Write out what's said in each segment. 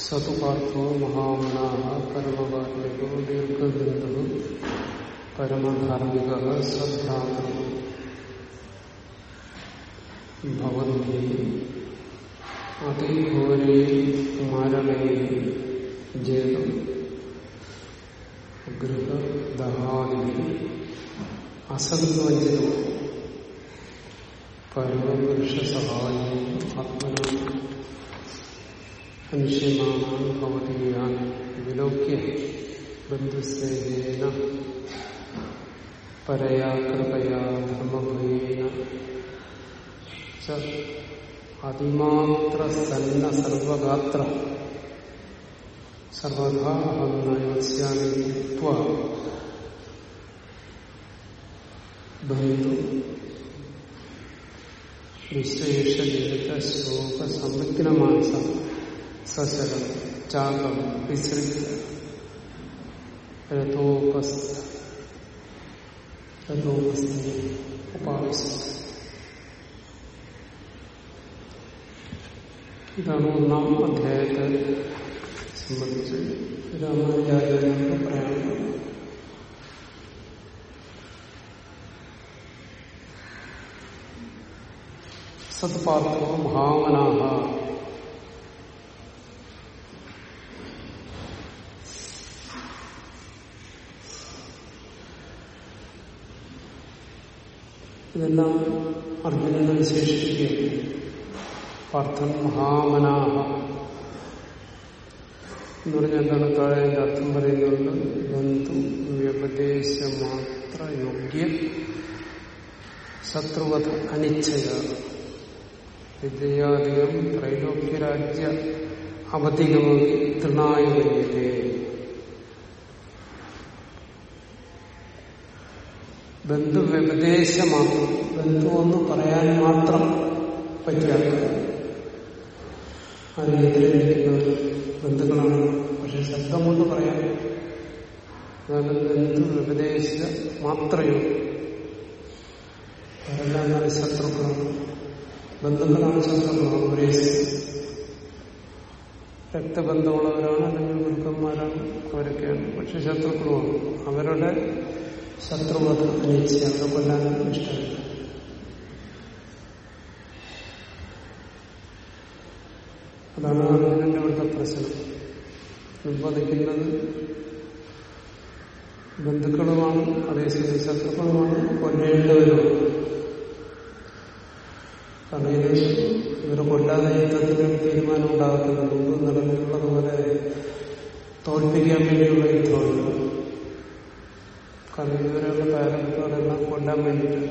സതുപാർത്ഥോ മഹാമനാഹ പരമകാർമികോ ദീർഘബിന്ദു പരമധാർമ്മിക ശ്രദ്ധാന്തോ ഭവന്തി അതിഘോരേ മരണേ ജേതം ഗൃഹദഹാദി അസംവഞ്ചനം പരമപുരുഷസഹായം ആത്മന അനുഷ്യമാനാൻ ഭവതീയാൻ വിലോക്യ ബന്ധുസ്നേഹേന പരയാ കൃപയാ ധർമ്മഭയേന. അതിമാത്ര സന്ന സർവഗാത്ര സർവഥാ അഹം നയോസ്യാമി ബന്ധു ജനിത ശോക സംവിഗ്നമാനസ സശരം ചാകം വിസൃജ രഥോപസ്ഥ രഥോപസ്ഥ ഉപാവിസ്ഥ ഇതാണ് ഒന്നാം അധ്യായത്തെ സംബന്ധിച്ച് രാമാചാര്യനോട് പറയാനുള്ളത് സത്പാർത്ഥോ ഭാവനാഹ ഇതെല്ലാം അർജുനനെ വിശേഷിപ്പിക്കുകയാണ് പാർത്ഥൻ മഹാമനാഹ എന്ന് പറഞ്ഞാൽ എന്താണ്? താഴെ അർത്ഥം പറയുന്നുണ്ട് ബന്ധു വ്യപദേശമാത്ര യോഗ്യ ശത്രുവത അനിച്ഛയ. വിദ്യാധികം ത്രൈലോക്യരാജ്യ അവധികമി തൃണായ ബന്ധു വ്യപദേശമാണ് ബന്ധു എന്ന് പറയാൻ മാത്രം പറ്റിയാൽ അതിനെതിരെ നിൽക്കുന്നത് ബന്ധുക്കളാണ്. പക്ഷെ ശബ്ദം കൊണ്ട് പറയാൻ ബന്ധു വ്യപദേശ മാത്രയോ അവരെല്ലാം ശത്രുക്കളാണ്. ബന്ധുക്കളാണ് ശത്രുക്കളാണ്. ഒരേ രക്തബന്ധമുള്ളവരാണ് അല്ലെങ്കിൽ ഗുരുക്കന്മാരാണ്. അവരൊക്കെയാണ്. പക്ഷെ ശത്രുക്കളുമാണ്. അവരുടെ ശത്രുവത അനിച്ച് അവരെ കൊല്ലാനും ഇഷ്ടമില്ല. അതാണ് അർജുനന്റെ ഇവിടുത്തെ പ്രശ്നം. നിർബന്ധിക്കുന്നത് ബന്ധുക്കളുമാണ് അതേസമയം ശത്രുക്കളുമാണ് കൊല്ലേണ്ടവരുമാണ്. കാരണം ഇത് ഇവരെ കൊല്ലാതെ തീരുമാനം ഉണ്ടാകുന്നത് മുമ്പ് നടന്നിട്ടുള്ളതുപോലെ തോൽപ്പിക്കാൻ വേണ്ടിയുള്ള യുദ്ധമാണ്. കാരണം താരത്തോടെല്ലാം കൊല്ലാൻ വേണ്ടിയിട്ട്.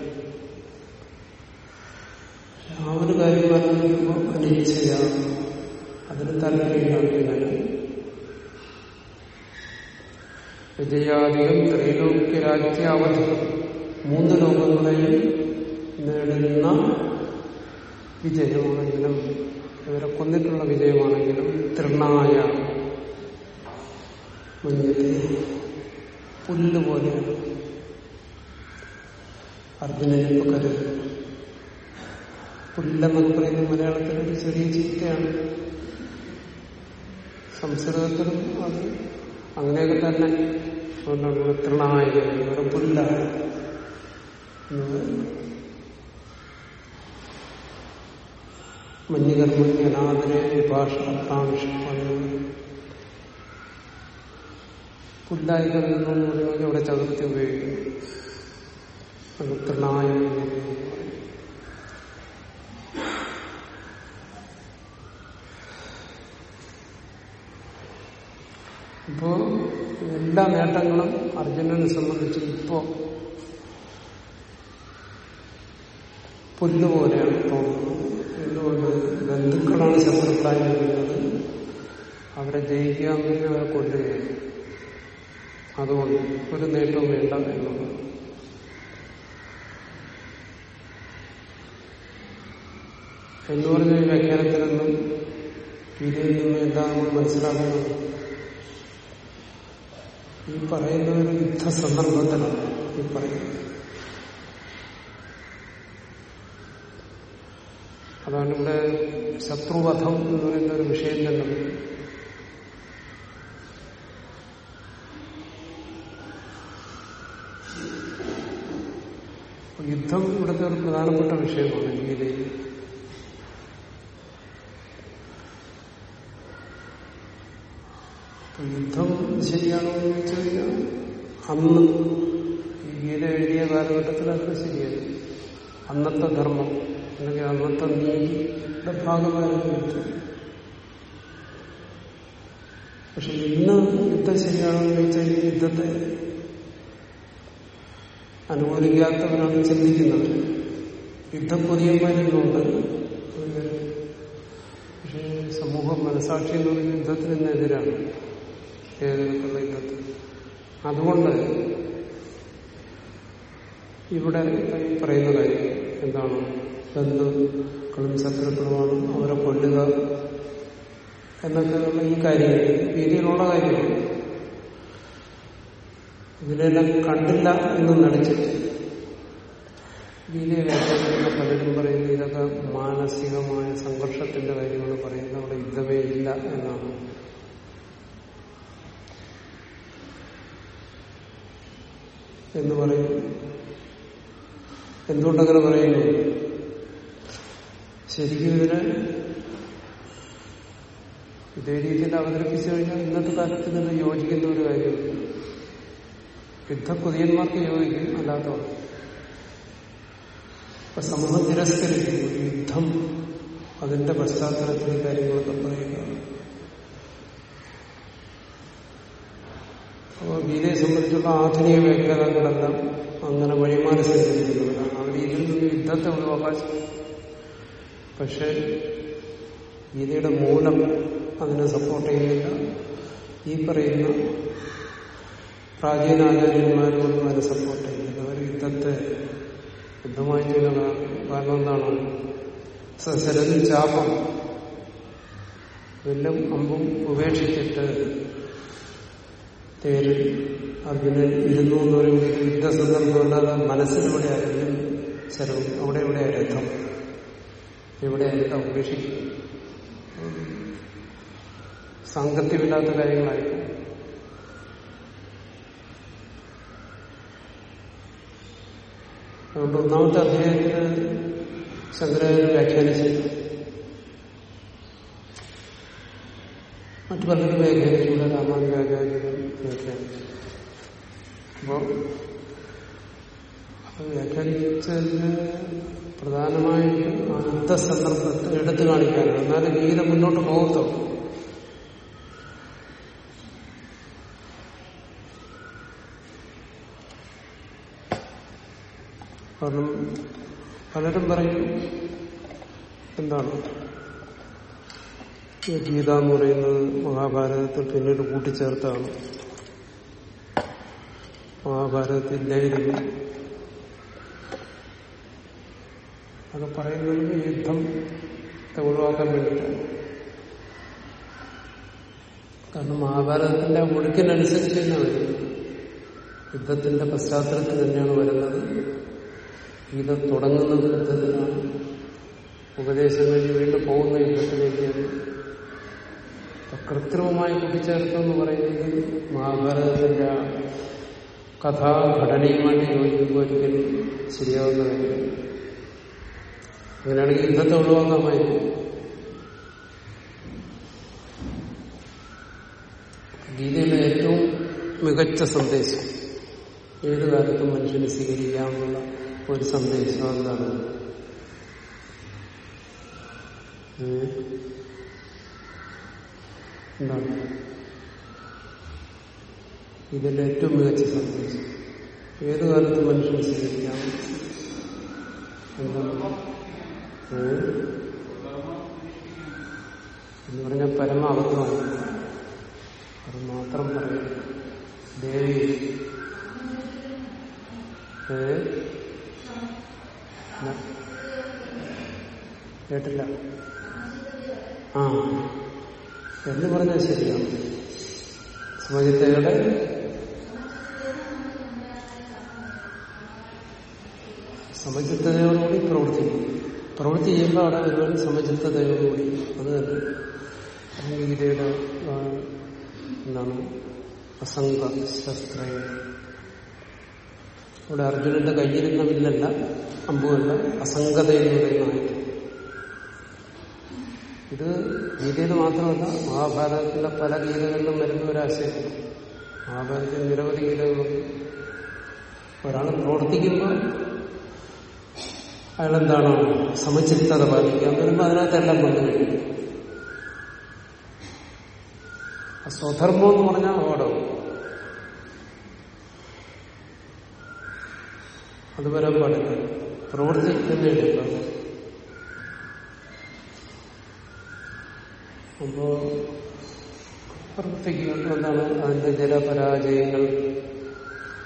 ആ ഒരു കാര്യം പറഞ്ഞിരിക്കുമ്പോൾ അനിച്ഛയാണ് അതിന് താല്പര്യമാണ് വിജയാധികം ത്രൈലോക്യരാജ്യ അവധി മൂന്ന് ലോകങ്ങളെയും നേടുന്ന വിജയമാണെങ്കിലും ഇവരെ കൊന്നിട്ടുള്ള വിജയമാണെങ്കിലും തൃണായ മഞ്ഞത്തെ പുല്ല് പോലെയാണ് അർജുനനെ കരുത് പുല്ലെന്നൊക്കെ പറയുന്ന മലയാളത്തിൽ ഒരു ചെറിയ ചീത്തയാണ് സംസ്കൃതത്തിലും അത് അങ്ങനെയൊക്കെ തന്നെ. അതുകൊണ്ടാണ് തൃണായ വെറും പുല്ലാണ്. മഞ്ഞകർമ്മി അനാദരെ വിഭാഷ പുല്ലായി എന്ന് പറയുന്നത് ഇവിടെ ചതുർത്ഥി ഉപയോഗിക്കുന്നു. തൃണായ ഇപ്പോ എല്ലാ നേട്ടങ്ങളും അർജുനനെ സംബന്ധിച്ച് ഇപ്പോ പുല്ലുപോലെയാണ് തോന്നുന്നത്. എന്തുകൊണ്ട്? ബന്ധുക്കളാണ് ശത്രുക്കളായി വരുന്നത് അവരെ ജയിക്കാൻ വേണ്ടി അവരെ കൊല്ലുകയാണ്. അതുകൊണ്ട് ഒരു നേട്ടവും വേണ്ട എന്നുള്ളത്. എന്ന് പറഞ്ഞ വ്യാഖ്യാനത്തിലൊന്നും ഗീതയിൽ നിന്നും എന്താ നമ്മൾ ഈ പറയുന്ന ഒരു യുദ്ധ സന്ദർഭത്തിലാണ് ഈ പറയുന്നത്. അതാണ് ഇവിടെ ശത്രുവധം എന്ന് പറയുന്ന ഒരു വിഷയം തന്നെ യുദ്ധം ഇവിടുത്തെ ഒരു പ്രധാനപ്പെട്ട വിഷയമാണ് ഗീതയിൽ യുദ്ധം ശരിയാണോ എന്ന് ചോദിച്ചു കഴിഞ്ഞാൽ അന്ന് ഈ ഗീത എഴുതിയ കാലഘട്ടത്തിൽ അത് ശരിയായി. അന്നത്തെ ധർമ്മം അല്ലെങ്കിൽ അന്നത്തെ നീതിയുടെ ഭാഗമായിരുന്നു യുദ്ധം പക്ഷെ ഇന്ന് യുദ്ധം ശരിയാണോ എന്ന് ചോദിച്ചാൽ ഈ യുദ്ധത്തെ അനുകൂലിക്കാത്തവരാണ് ചിന്തിക്കുന്നത്. യുദ്ധക്കൊതിയന്മാരുന്നുണ്ട് പക്ഷേ സമൂഹം മനസാക്ഷി എന്ന് പറയുന്ന യുദ്ധത്തിന് ഏതൊക്കെയുള്ള യുദ്ധത്തിൽ അതുകൊണ്ട് ഇവിടെ പറയുന്ന കാര്യം എന്താണ്? ബന്ധുക്കളും ശത്രുക്കളുമാണ് അവരെ കൊല്ലുക എന്നൊക്കെയുള്ള ഈ കാര്യങ്ങൾ രീതിയിലുള്ള കാര്യം ഇതിനെല്ലാം കണ്ടില്ല എന്ന് നടിച്ചിട്ട്. ഗീതയെ വ്യാഖ്യാനിക്കുന്ന പലരും പറയുന്നത് ഇതൊക്കെ മാനസികമായ സംഘർഷത്തിന്റെ കാര്യങ്ങൾ പറയുന്നത് അവിടെ യുദ്ധമേ ഇല്ല എന്നാണ്. എന്ന് പറയും. എന്തുകൊണ്ടങ്ങനെ പറയുന്നു? ശരിക്കും ഇതിനെ ഇതേ രീതിയിൽ അവതരിപ്പിച്ചു കഴിഞ്ഞാൽ ഇന്നത്തെ കാലത്ത് നിന്ന് യോജിക്കുന്ന ഒരു കാര്യമില്ല യുദ്ധക്കുതിയന്മാർക്ക് യോജിക്കും അല്ലാത്തവർ ഇപ്പൊ സമൂഹം തിരസ്കരിക്കുന്നു യുദ്ധം അതിന്റെ പശ്ചാത്തലത്തിൽ കാര്യങ്ങളൊക്കെ പറയുക അപ്പോൾ ഗീതയെ സംബന്ധിച്ചുള്ള ആധുനിക വ്യാഖ്യാനങ്ങളെല്ലാം അങ്ങനെ വഴിമാറി സഞ്ചരിക്കുന്നവരാണ് അവർ ഇതിൽ നിന്ന് യുദ്ധത്തെ ഒഴിവാക്കാൻ പക്ഷെ ഗീതയുടെ മൂലം അതിനെ സപ്പോർട്ട് ചെയ്യുന്നില്ല. ഈ പറയുന്ന പ്രാചീന ആചാര്യന്മാരൊന്നും അതിനെ സപ്പോർട്ട് ചെയ്യുന്നില്ല. അവർ യുദ്ധത്തെ യുദ്ധമായി ചെയ്യുന്ന കാരണം എന്താണ്? സശരതും ചാപം വില്ലും അമ്പും ഉപേക്ഷിച്ചിട്ട് തേരിൽ അർജുനൻ ഇരുന്നു എന്ന് പറയുമ്പോൾ യുദ്ധ സന്ദർഭമല്ലാതെ മനസ്സിലൂടെ ആയിരുന്നു ശരവും. അവിടെ എവിടെ രഥം എവിടെ രഥം ഉപേക്ഷിക്കും സാങ്കത്യമില്ലാത്ത കാര്യങ്ങളായിരിക്കും അതുകൊണ്ട് ഒന്നാമത്തെ അധ്യായത്തിന് ശങ്കരാചാര്യ വ്യാഖ്യാനിച്ചു. മറ്റു പലരും വ്യാഖ്യാനിച്ചു രാമാനുജാചാര്യരും വ്യാഖ്യാനിച്ചു വ്യാഖ്യാനിച്ചതിന് പ്രധാനമായിട്ടും അടുത്ത സന്ദർഭത്തിൽ എടുത്തു കാണിക്കാനാണ്. എന്നാലും ഗീത മുന്നോട്ട് പോകത്തോ കാരണം പലരും പറയും എന്താണ്? ഗീത എന്ന് പറയുന്നത് മഹാഭാരതത്തിൽ പിന്നീട് കൂട്ടിച്ചേർത്താണ് മഹാഭാരതത്തിൽ ഇല്ലായിരുന്നു അത് പറയുന്നത് യുദ്ധത്തെ ഒഴിവാക്കാൻ വേണ്ടിയിട്ടാണ്. കാരണം മഹാഭാരതത്തിന്റെ ഒഴുക്കിനനുസരിച്ച് തന്നെ വരും. യുദ്ധത്തിന്റെ പശ്ചാത്തലത്തിൽ തന്നെയാണ് വരുന്നത്. ഗീത തുടങ്ങുന്നത് യുദ്ധത്തിനാണ് ഉപദേശം കഴിഞ്ഞ് വീണ്ടും പോകുന്ന യുദ്ധത്തിലേക്കാണ്. കൃത്രിമമായി കൂട്ടിച്ചേർത്തെന്ന് പറയുന്നത് മഹാഭാരതത്തിന്റെ കഥാഘടനയുമായിട്ട് യോജിക്കുമ്പോൾ ഒരിക്കലും ശരിയാവുന്ന കാര്യം അങ്ങനെയാണെങ്കിൽ യുദ്ധത്തെ ഒഴിവാക്കാമായിരുന്നു ഗീതയിലെ ഏറ്റവും മികച്ച സന്ദേശം ഏത് കാലത്തും മനുഷ്യന് സ്വീകരിക്കാമെന്നുള്ള ഒരു സന്ദേശം എന്താണ്? എന്താണ്? ഇതിന്റെ ഏറ്റവും മികച്ച സന്ദേശം. ഏത് കാലത്ത് മനുഷ്യൻ സ്വീകരിക്കാം? എന്ന് പറഞ്ഞാൽ പരമാവധമാണ് അത് മാത്രം പറയും ദേവി. കേട്ടില്ല. ആ. എന്ന് പറഞ്ഞാൽ ശരിയാണ്. സമചിത്തയുടെ സമചിത്തതയോടുകൂടി പ്രവർത്തിക്കും. പ്രവൃത്തി ചെയ്യുമ്പോൾ അവിടെ ഒരുപാട് സമചിത്തതയോടുകൂടി. അത് ഗീതയുടെ എന്താണ്? അസംഗ ശസ്ത്ര ഇവിടെ അർജുനന്റെ കയ്യിരുന്ന വില്ലല്ല അമ്പുവല്ല അസംഗത എന്ന് പറയുന്ന ആയുധം ഇത് ഗീതയിൽ മാത്രമല്ല മഹാഭാരതത്തിലെ പല ഗീതകളിലും വരുന്ന ഒരാശയമാണ് മഹാഭാരതത്തിൽ നിരവധി ഗീതകളുണ്ട് ഒരാൾ പ്രവർത്തിക്കുമ്പോൾ അയാളെന്താണ് സമചിത്തത പാലിക്കാൻ വരുമ്പോൾ അതിനകത്തെല്ലാം ആ സ്വധർമ്മം എന്ന് പറഞ്ഞാൽ അപകടം അതുവരെ വരാൻ പാടില്ല പ്രവൃത്തി തന്നെ എടുക്കാം അപ്പോ പ്രവൃത്തിക്ക് എന്താണ് അതിന്റെ ജലപരാജയങ്ങൾ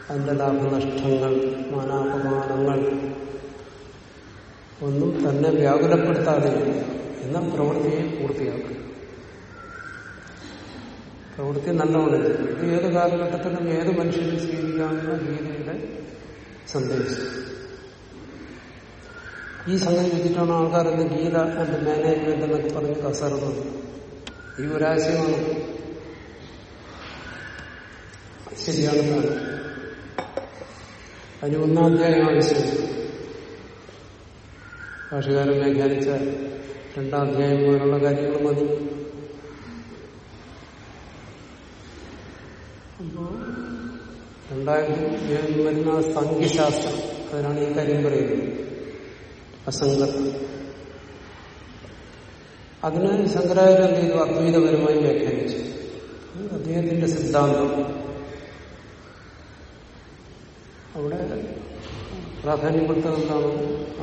അതിന്റെ ലാഭനഷ്ടങ്ങൾ മാനാപമാനങ്ങൾ ഒന്നും തന്നെ വ്യാകുലപ്പെടുത്താതെ എന്നാൽ പ്രവൃത്തിയെ പൂർത്തിയാക്കും. പ്രവൃത്തി നല്ലവണ്ണം ഇത് ഏത് കാലഘട്ടത്തിലും ഏത് മനുഷ്യനും സ്വീകരിക്കാവുന്ന ഗീതയുടെ സന്ദേശം. ഈ സംഗതി വെച്ചിട്ടാണ് ആൾക്കാരെന്ന് ഗീത ആൻഡ് മാനേജ്മെന്റ് എന്നൊക്കെ പറഞ്ഞ് കസറുന്നത് ഈ ഒരാശയമാണ് ശരിയാണെന്നാണ് അതിന് ഒന്നാം അധ്യായം ആവശ്യമില്ല ഭാഷകാരൻ വ്യാഖ്യാനിച്ച രണ്ടാം അധ്യായം പോലുള്ള കാര്യങ്ങൾ മതി. അപ്പോ രണ്ടായിരത്തി വരുന്ന സംഖ്യശാസ്ത്രം അതിനാണ് ഈ കാര്യം പറയുന്നത്. അസംഗം അതിന് ശങ്കരാചാര്യ എന്ത് ചെയ്തു അദ്വൈതപരമായി വ്യാഖ്യാനിച്ചു. അദ്ദേഹത്തിന്റെ സിദ്ധാന്തം. അവിടെ പ്രാധാന്യം കൊടുത്തത് എന്താണ്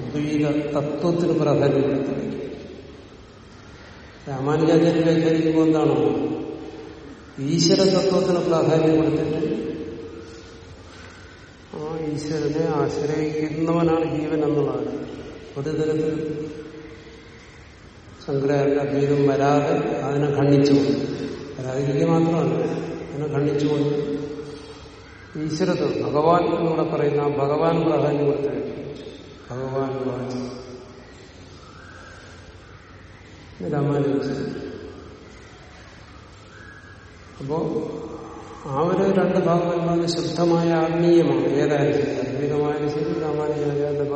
അദ്വൈത തത്വത്തിന് പ്രാധാന്യം കൊടുത്തത് രാമാനുജാചാര്യ വ്യാഖ്യാനിക്കുമ്പോൾ എന്താണ്? ഈശ്വര തത്വത്തിന് പ്രാധാന്യം കൊടുത്തിട്ട് ആ ഈശ്വരനെ ആശ്രയിക്കുന്നവനാണ് ജീവൻ എന്നുള്ളതാണ്. ഒരു തരത്തിൽ ശങ്കരാചാര്യ അദ്വൈതം വരാതെ അതിനെ ഖണ്ഡിച്ചുകൊണ്ട് വരാതിരിക്കുക മാത്രമല്ല അതിനെ ഖണ്ഡിച്ചുകൊണ്ട് ഈശ്വരത്വം ഭഗവാൻ എന്നിവിടെ പറയുന്ന ഭഗവാൻ പ്രാധാന്യം കൊടുത്ത് ഭഗവാൻ രാമാനുജൻ അപ്പോ ആ ഒരു രണ്ട് ഭാഗങ്ങൾ ശുദ്ധമായ ആത്മീയമാണ്. ഏതായാലും ശരി അദ്വൈതമായാലും ശരി രാമാനുജാചാരന്റെ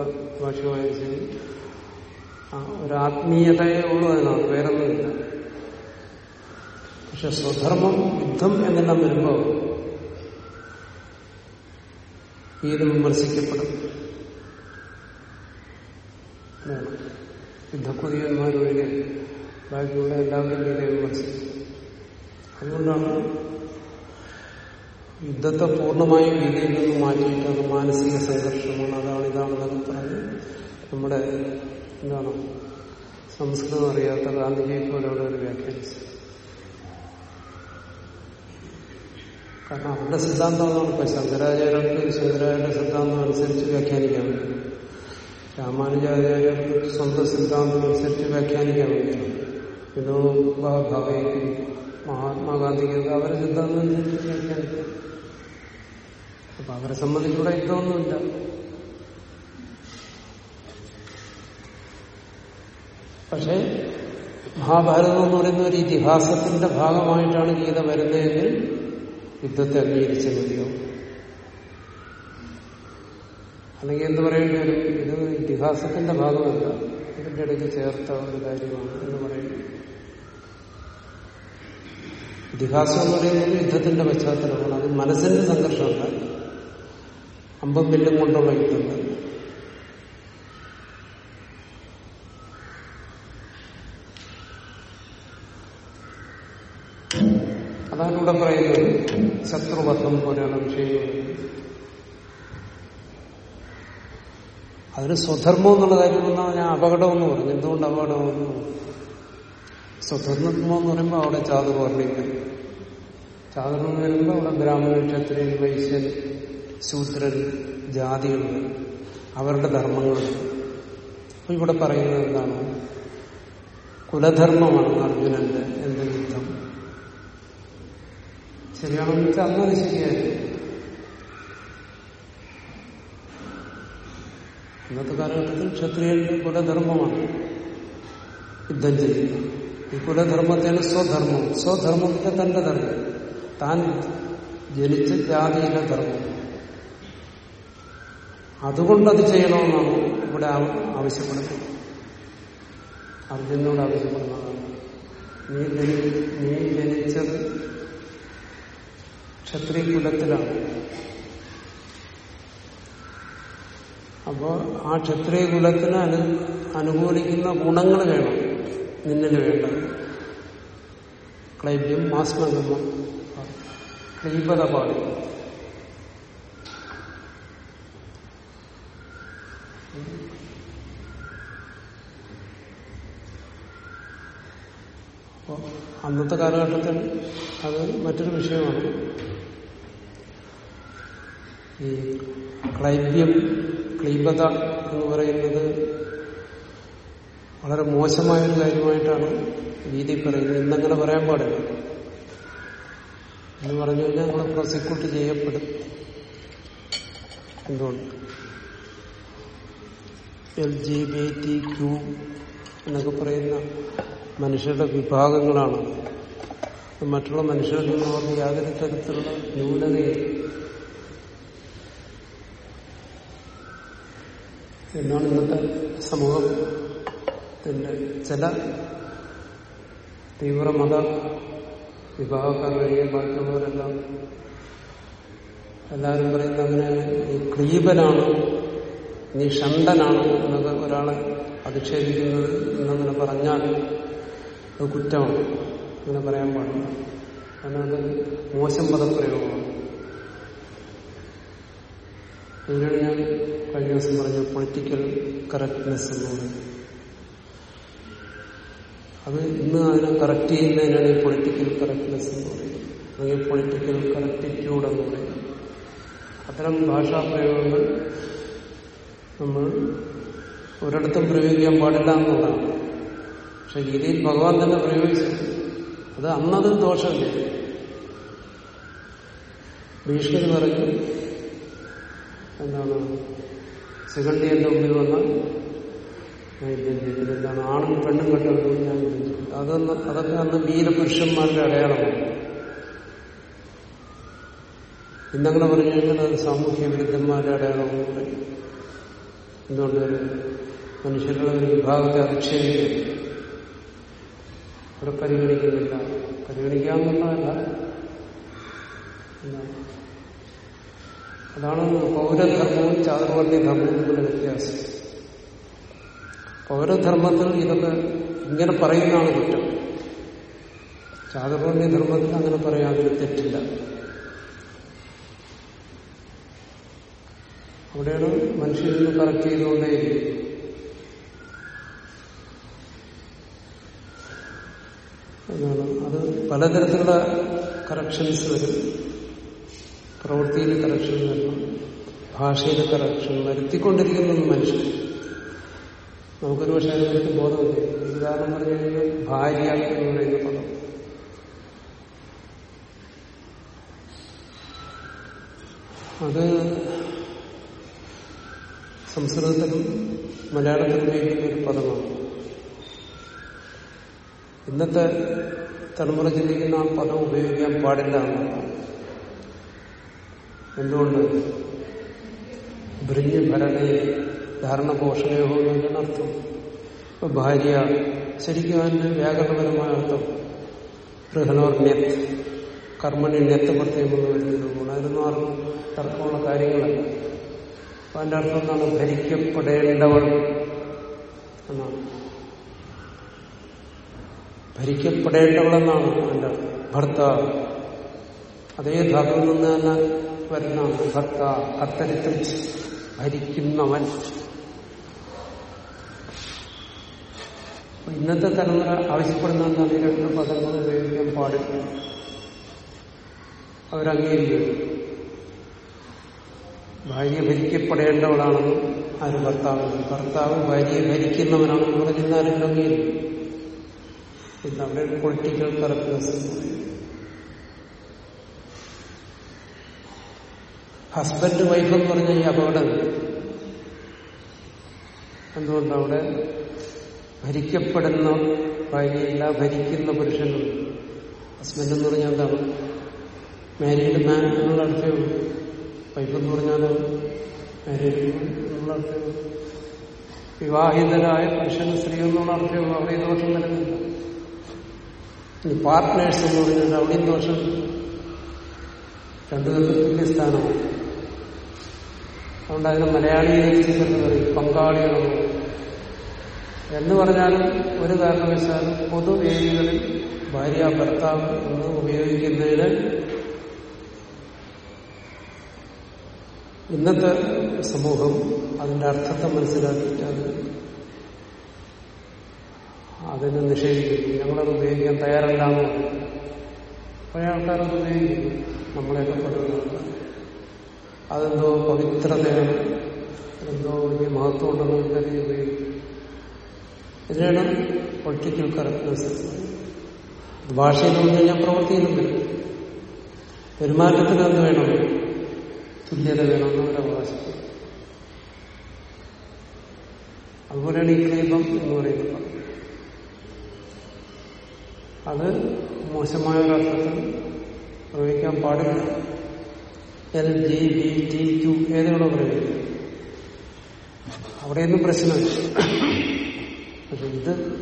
ഭാഷ്യമായാലും ശരി. ഒരു ആത്മീയതയേ ഉള്ളൂ അതിനകത്ത് വേറൊന്നുമില്ല. പക്ഷെ സ്വധർമ്മം യുദ്ധം എന്നെല്ലാം വരുമ്പോൾ ഇത് വിമർശിക്കപ്പെടും. യുദ്ധക്കുതിയന്മാരൊഴികെ ബാക്കിയുള്ള എല്ലാവരും ഗീതയെ വിമർശിക്കും. അതുകൊണ്ടാണ് യുദ്ധത്തെ പൂർണമായും ഗീതയിൽ നിന്ന് മാറ്റിയിട്ട് അത് മാനസിക സംഘർഷമാണ്. അതാണ് ഇതാണെന്നൊക്കെ പറഞ്ഞ് നമ്മുടെ എന്താണ്? സംസ്കൃതം അറിയാത്ത ഗാന്ധിജിയെ പോലെയുള്ള ഒരു വ്യാഖ്യാനിച്ചു കാരണം അവരുടെ സിദ്ധാന്തമാണ് ഇപ്പൊ ശങ്കരാചാര്യർക്ക് ശങ്കരാചാര്യ സിദ്ധാന്തം അനുസരിച്ച് വ്യാഖ്യാനിക്കാൻ പറ്റും. രാമാനുജാചാര്യർക്ക് സ്വന്തം സിദ്ധാന്തം അനുസരിച്ച് വ്യാഖ്യാനിക്കാൻ പറ്റും. വിനോബാഭാവയ്ക്ക് മഹാത്മാഗാന്ധിക്ക് അവരെ സിദ്ധാന്തം അനുസരിച്ച് വ്യാഖ്യാനിക്കാം. അപ്പൊ അവരെ സംബന്ധിച്ചിവിടെ യുദ്ധമൊന്നുമില്ല. പക്ഷെ മഹാഭാരതം എന്ന് പറയുന്ന ഒരു ഇതിഹാസത്തിന്റെ ഭാഗമായിട്ടാണ് ഗീത വരുന്നതെങ്കിൽ യുദ്ധത്തെ അംഗീകരിച്ച മതിയോ? അല്ലെങ്കിൽ എന്ത് പറയേണ്ടി വരും? ഇത് ഇതിഹാസത്തിന്റെ ഭാഗമല്ല. ഇതിന്റെ ഇടയ്ക്ക് ചേർത്ത ഒരു കാര്യമാണ് എന്ന് പറയുന്നത് ഇതിഹാസം എന്ന് പറയുന്നത് യുദ്ധത്തിന്റെ പശ്ചാത്തലമാണ്. അത് മനസ്സിന്റെ സംഘർഷമല്ല. അമ്പം വില്ലും കൊണ്ടുള്ള യുദ്ധം അതാണ് ഇവിടെ പറയുന്നത് ശത്രുബദ്ധം പോലെയാണ് വിഷയം. അതിന് സ്വധർമ്മം എന്നുള്ള കാര്യം വന്നാൽ ഞാൻ അപകടമെന്ന് പറഞ്ഞു എന്തുകൊണ്ട് അപകടമെന്ന്? സ്വധർമ്മം എന്ന് പറയുമ്പോൾ അവിടെ ചാതുർവർണിക്കൽ ചാതുർന്ന് വരുമ്പോൾ അവിടെ ബ്രാഹ്മണൻ ക്ഷത്രിയൻ വൈശ്യൻ ശൂദ്രൻ ജാതികൾ അവരുടെ ധർമ്മങ്ങൾ. അപ്പൊ ഇവിടെ പറയുന്നത് എന്താണ്? കുലധർമ്മമാണ് അർജുനന്റെ എന്ത് യുദ്ധം ശരിയാണെന്ന് വെച്ചാൽ അന്നത് ശരിയായിരുന്നു ഇന്നത്തെ കാലഘട്ടത്തിൽ ക്ഷത്രിയന്റെ കുലധർമ്മമാണ് യുദ്ധം ചെയ്യുക ഈ കുലധർമ്മത്തിന് സ്വധർമ്മം. സ്വധർമ്മത്തിന്റെ തന്റെ ധർമ്മം. താൻ ജനിച്ച ജാതിയിലെ ധർമ്മം. അതുകൊണ്ടത് ചെയ്യണമെന്നാണ് ഇവിടെ ആവശ്യപ്പെടുന്നത്. അർജുനോട് ആവശ്യപ്പെടുന്നതാണ്. നീ ജനി നീ ജനിച്ചത് ക്ഷത്രിയ കുലത്തിലാണ് അപ്പോ ആ ക്ഷത്രിയ കുലത്തിന് അനു അനുകൂലിക്കുന്ന ഗുണങ്ങൾ വേണം നിന്നിന് വേണ്ട ക്ലൈബ്യം മാസ്മഗമം ക്ലീപത പാടി അപ്പോൾ അന്നത്തെ കാലഘട്ടത്തിൽ അത് മറ്റൊരു വിഷയമാണ്. ഈ ക്ലൈബ്യം ക്ലീബത എന്ന് പറയുന്നത് വളരെ മോശമായൊരു കാര്യമായിട്ടാണ് രീതി പറയുന്നത്. ഇന്നങ്ങനെ പറയാൻ പാടില്ല. എന്ന് പറഞ്ഞു കഴിഞ്ഞാൽ നമ്മൾ പ്രോസിക്യൂട്ട് ചെയ്യപ്പെടും. എന്തുകൊണ്ട്? L G B T Q എന്നൊക്കെ പറയുന്ന മനുഷ്യരുടെ വിഭാഗങ്ങളാണ്. മറ്റുള്ള നിന്ന് അവർക്ക് യാതൊരു തരത്തിലുള്ള ന്യൂനതയും എന്നാണ് ഇന്നത്തെ സമൂഹത്തിന്റെ ചില തീവ്രമത വിഭാഗക്കാർ വരികയും ബാക്കിയുള്ളവരെല്ലാം എല്ലാവരും പറയുന്നത് അങ്ങനെ നീ ക്ലീബനാണ് നീ ഷണ്ടനാണ് എന്നൊക്കെ ഒരാളെ അധിക്ഷേപിക്കുന്നത് എന്നങ്ങനെ പറഞ്ഞാൽ അത് കുറ്റമാണ്. അങ്ങനെ പറയാൻ പാടില്ല. കാരണം അത് മോശം പദപ്രയോഗമാണ്. ഇതിനാണ് ഞാൻ കഴിഞ്ഞ ദിവസം പറഞ്ഞ പൊളിറ്റിക്കൽ കറക്റ്റ്നെസ് എന്ന് അത് ഇന്ന് അതിനെ കറക്റ്റ് ചെയ്യുന്നതിനാണ് ഈ പൊളിറ്റിക്കൽ കറക്റ്റ്നെസ് എന്ന് പറയുന്നത്. അല്ലെങ്കിൽ പൊളിറ്റിക്കൽ കറക്റ്റിറ്റ്യൂഡ് എന്ന് പറയുന്നത്. അത്തരം ഭാഷാപ്രയോഗങ്ങൾ നമ്മൾ ഒരിടത്തും പ്രയോഗിക്കാൻ പാടില്ല എന്നുള്ളതാണ്. പക്ഷെ ഗീതയിൽ ഭഗവാൻ തന്നെ പ്രയോഗിച്ചു അത് അന്നത് ദോഷമില്ല. ഭീഷ്മർ പറഞ്ഞു എന്താണ് ശിഖണ്ഡിയന്റെ മുമ്പിൽ വന്നാൽ ഞാൻ എന്താണ്? ആണും പെണ്ണും കണ്ടു ഞാൻ അതൊന്ന് അതൊക്കെ അന്ന് വീരപുരുഷന്മാരുടെ അടയാളമാണ്. ഇന്നങ്ങനെ പറഞ്ഞു കഴിഞ്ഞാൽ അത് സാമൂഹ്യ വിരുദ്ധന്മാരുടെ അടയാളമെന്ന് എന്തുകൊണ്ട്? മനുഷ്യരുടെ ഒരു വിഭാഗത്തെ അധിക്ഷേപിക്കും അവരെ പരിഗണിക്കുന്നില്ല. പരിഗണിക്കാമെന്നുള്ളതല്ല അതാണ് പൗരധർമ്മവും ചാതുർവർണ ധർമ്മവും തമ്മിലുള്ള വ്യത്യാസം. പൗരധർമ്മത്തിൽ ഇതൊക്കെ ഇങ്ങനെ പറയുന്നതാണ് കുറ്റം. ചാതുർവർണ ധർമ്മത്തിൽ അങ്ങനെ പറയാതൊരു തെറ്റില്ല. അവിടെയാണ് മനുഷ്യരിന്ന് കറക്റ്റ് ചെയ്തുകൊണ്ടേ എന്നാണ് അത് പലതരത്തിലുള്ള കറക്ഷൻസ് വരും. പ്രവൃത്തിയിൽ കറക്ഷൻ വരണം ഭാഷയിൽ കറക്ഷൻ വരുത്തിക്കൊണ്ടിരിക്കുന്നത് മനുഷ്യൻ. നമുക്കൊരു പക്ഷേ അതിനെക്കുറിച്ച് ബോധമില്ല? ഉദാഹരണം പറഞ്ഞു കഴിഞ്ഞാൽ ഭാര്യ എന്ന് പറയുന്ന പദം. അത് സംസ്കൃതത്തിലും മലയാളത്തിലും ഒരു പദമാണ്. ഇന്നത്തെ തലമുറ ചിന്തിക്കുന്ന ആ പദം ഉപയോഗിക്കാൻ പാടില്ല എന്നാണ് എന്തുകൊണ്ട്? ബ്രിഞ്ഞ് ഭരണേ ധാരണ പോഷണയോ എന്നൊക്കെയാണ് അർത്ഥം ഇപ്പൊ ഭാര്യ ശരിക്കും അതിന്റെ വ്യാകരണപരമായ അർത്ഥം. ബൃഹനോർ നെത്ത് കർമ്മണി നെത്ത് പ്രത്യേകം വരുന്നത് ഗുണം അതൊന്നും ആർക്കും തർക്കമുള്ള കാര്യങ്ങളല്ല. അപ്പൊ അതിന്റെ അർത്ഥം എന്താണ്? ഭരിക്കപ്പെടേണ്ടവൾ എന്നാണ്. ഭരിക്കപ്പെടേണ്ടവളെന്നാണ് അതിന്റെ ഭർത്താവ്. അതേ ധാതുവിൽ നിന്ന് തന്നെ വരുന്നതാണ് ഭർത്ത കർത്തരിത്വം ഭരിക്കുന്നവൻ. ഇന്നത്തെ തലമുറ ആവശ്യപ്പെടുന്ന എന്താണ് ഈ രണ്ട് പദങ്ങൾ ഉപയോഗിക്കാൻ പാടില്ല. അവരംഗീകരിക്കും ഭാര്യ ഭരിക്കപ്പെടേണ്ടവളാണെന്നും ആര് ഭർത്താവ്? ഭർത്താവ് ഭാര്യയെ ഭരിക്കുന്നവനാണെന്ന് പറഞ്ഞിരുന്നാലും അംഗീകരിക്കും പിന്നെ അവിടെ പൊളിറ്റിക്കൽ കറക്റ്റ്നെസ് ഹസ്ബൻഡ് വൈഫ് എന്ന് പറഞ്ഞ ഈ അപകടം. എന്തുകൊണ്ട് അവിടെ ഭരിക്കപ്പെടുന്ന ഭാര്യയില്ല ഭരിക്കുന്ന പുരുഷനും? ഹസ്ബൻഡ് എന്ന് പറഞ്ഞാൽ എന്താണ്? മാരീഡ് മാൻ എന്നുള്ള അർത്ഥം. വൈഫ് എന്ന് പറഞ്ഞാൽ മാരീഡ് വിവാഹിതരായ പുരുഷൻ സ്ത്രീ എന്നുള്ള അർത്ഥം. അവിടെ ദോഷം വരുന്നില്ല പാർട്ട്നേഴ്സ് എന്ന് പറഞ്ഞാൽ അവിടെയും ദോഷം രണ്ടുപേർക്ക് തുല്യ സ്ഥാനമാണ് അതുകൊണ്ട് അതിന് മലയാളിയെ എന്ന് പറയും പങ്കാളികളെന്ന് എന്ന് പറഞ്ഞാലും ഒരു കാരണവശാലും പൊതുവേദികളിൽ ഭാര്യ ഭർത്താവ് എന്ന് ഉപയോഗിക്കുന്നതിന് ഇന്നത്തെ സമൂഹം അതിന്റെ അർത്ഥത്തെ മനസ്സിലാക്കിയിട്ട് അത് അതിനെ നിഷേധിക്കുന്നു ഞങ്ങളത് ഉപയോഗിക്കാൻ തയ്യാറല്ലാന്ന്. പറയും പഴയ ആൾക്കാരത് ഉപയോഗിക്കുന്നു. നമ്മളെയൊക്കെ പെടുന്ന അതെന്തോ പവിത്രതയാണ് എന്തോ വലിയ മഹത്വം ഉണ്ടെന്ന് കരുതുകയും ഇതിനാണ് പൊളിറ്റിക്കൽ കറക്റ്റ്നെസ് ഭാഷയിൽ വന്നു കഴിഞ്ഞാൽ പ്രവൃത്തിയിലും വരും പെരുമാറ്റത്തിന് എന്ത് വേണം. തുല്യത വേണമെന്ന് നമ്മുടെ അവകാശം അതുപോലെയാണ് ഈ ക്ലീപം എന്ന് പറയുന്നത്. അത് മോശമായ ഒരർത്ഥത്തിൽ പ്രയോഗിക്കാൻ പാടില്ല. എൽ പറയുന്നത് ഏതുകൂടെ പ്രയോഗിക്കും അവിടെയൊന്നും പ്രശ്നമില്ല. പക്ഷെ ഇത്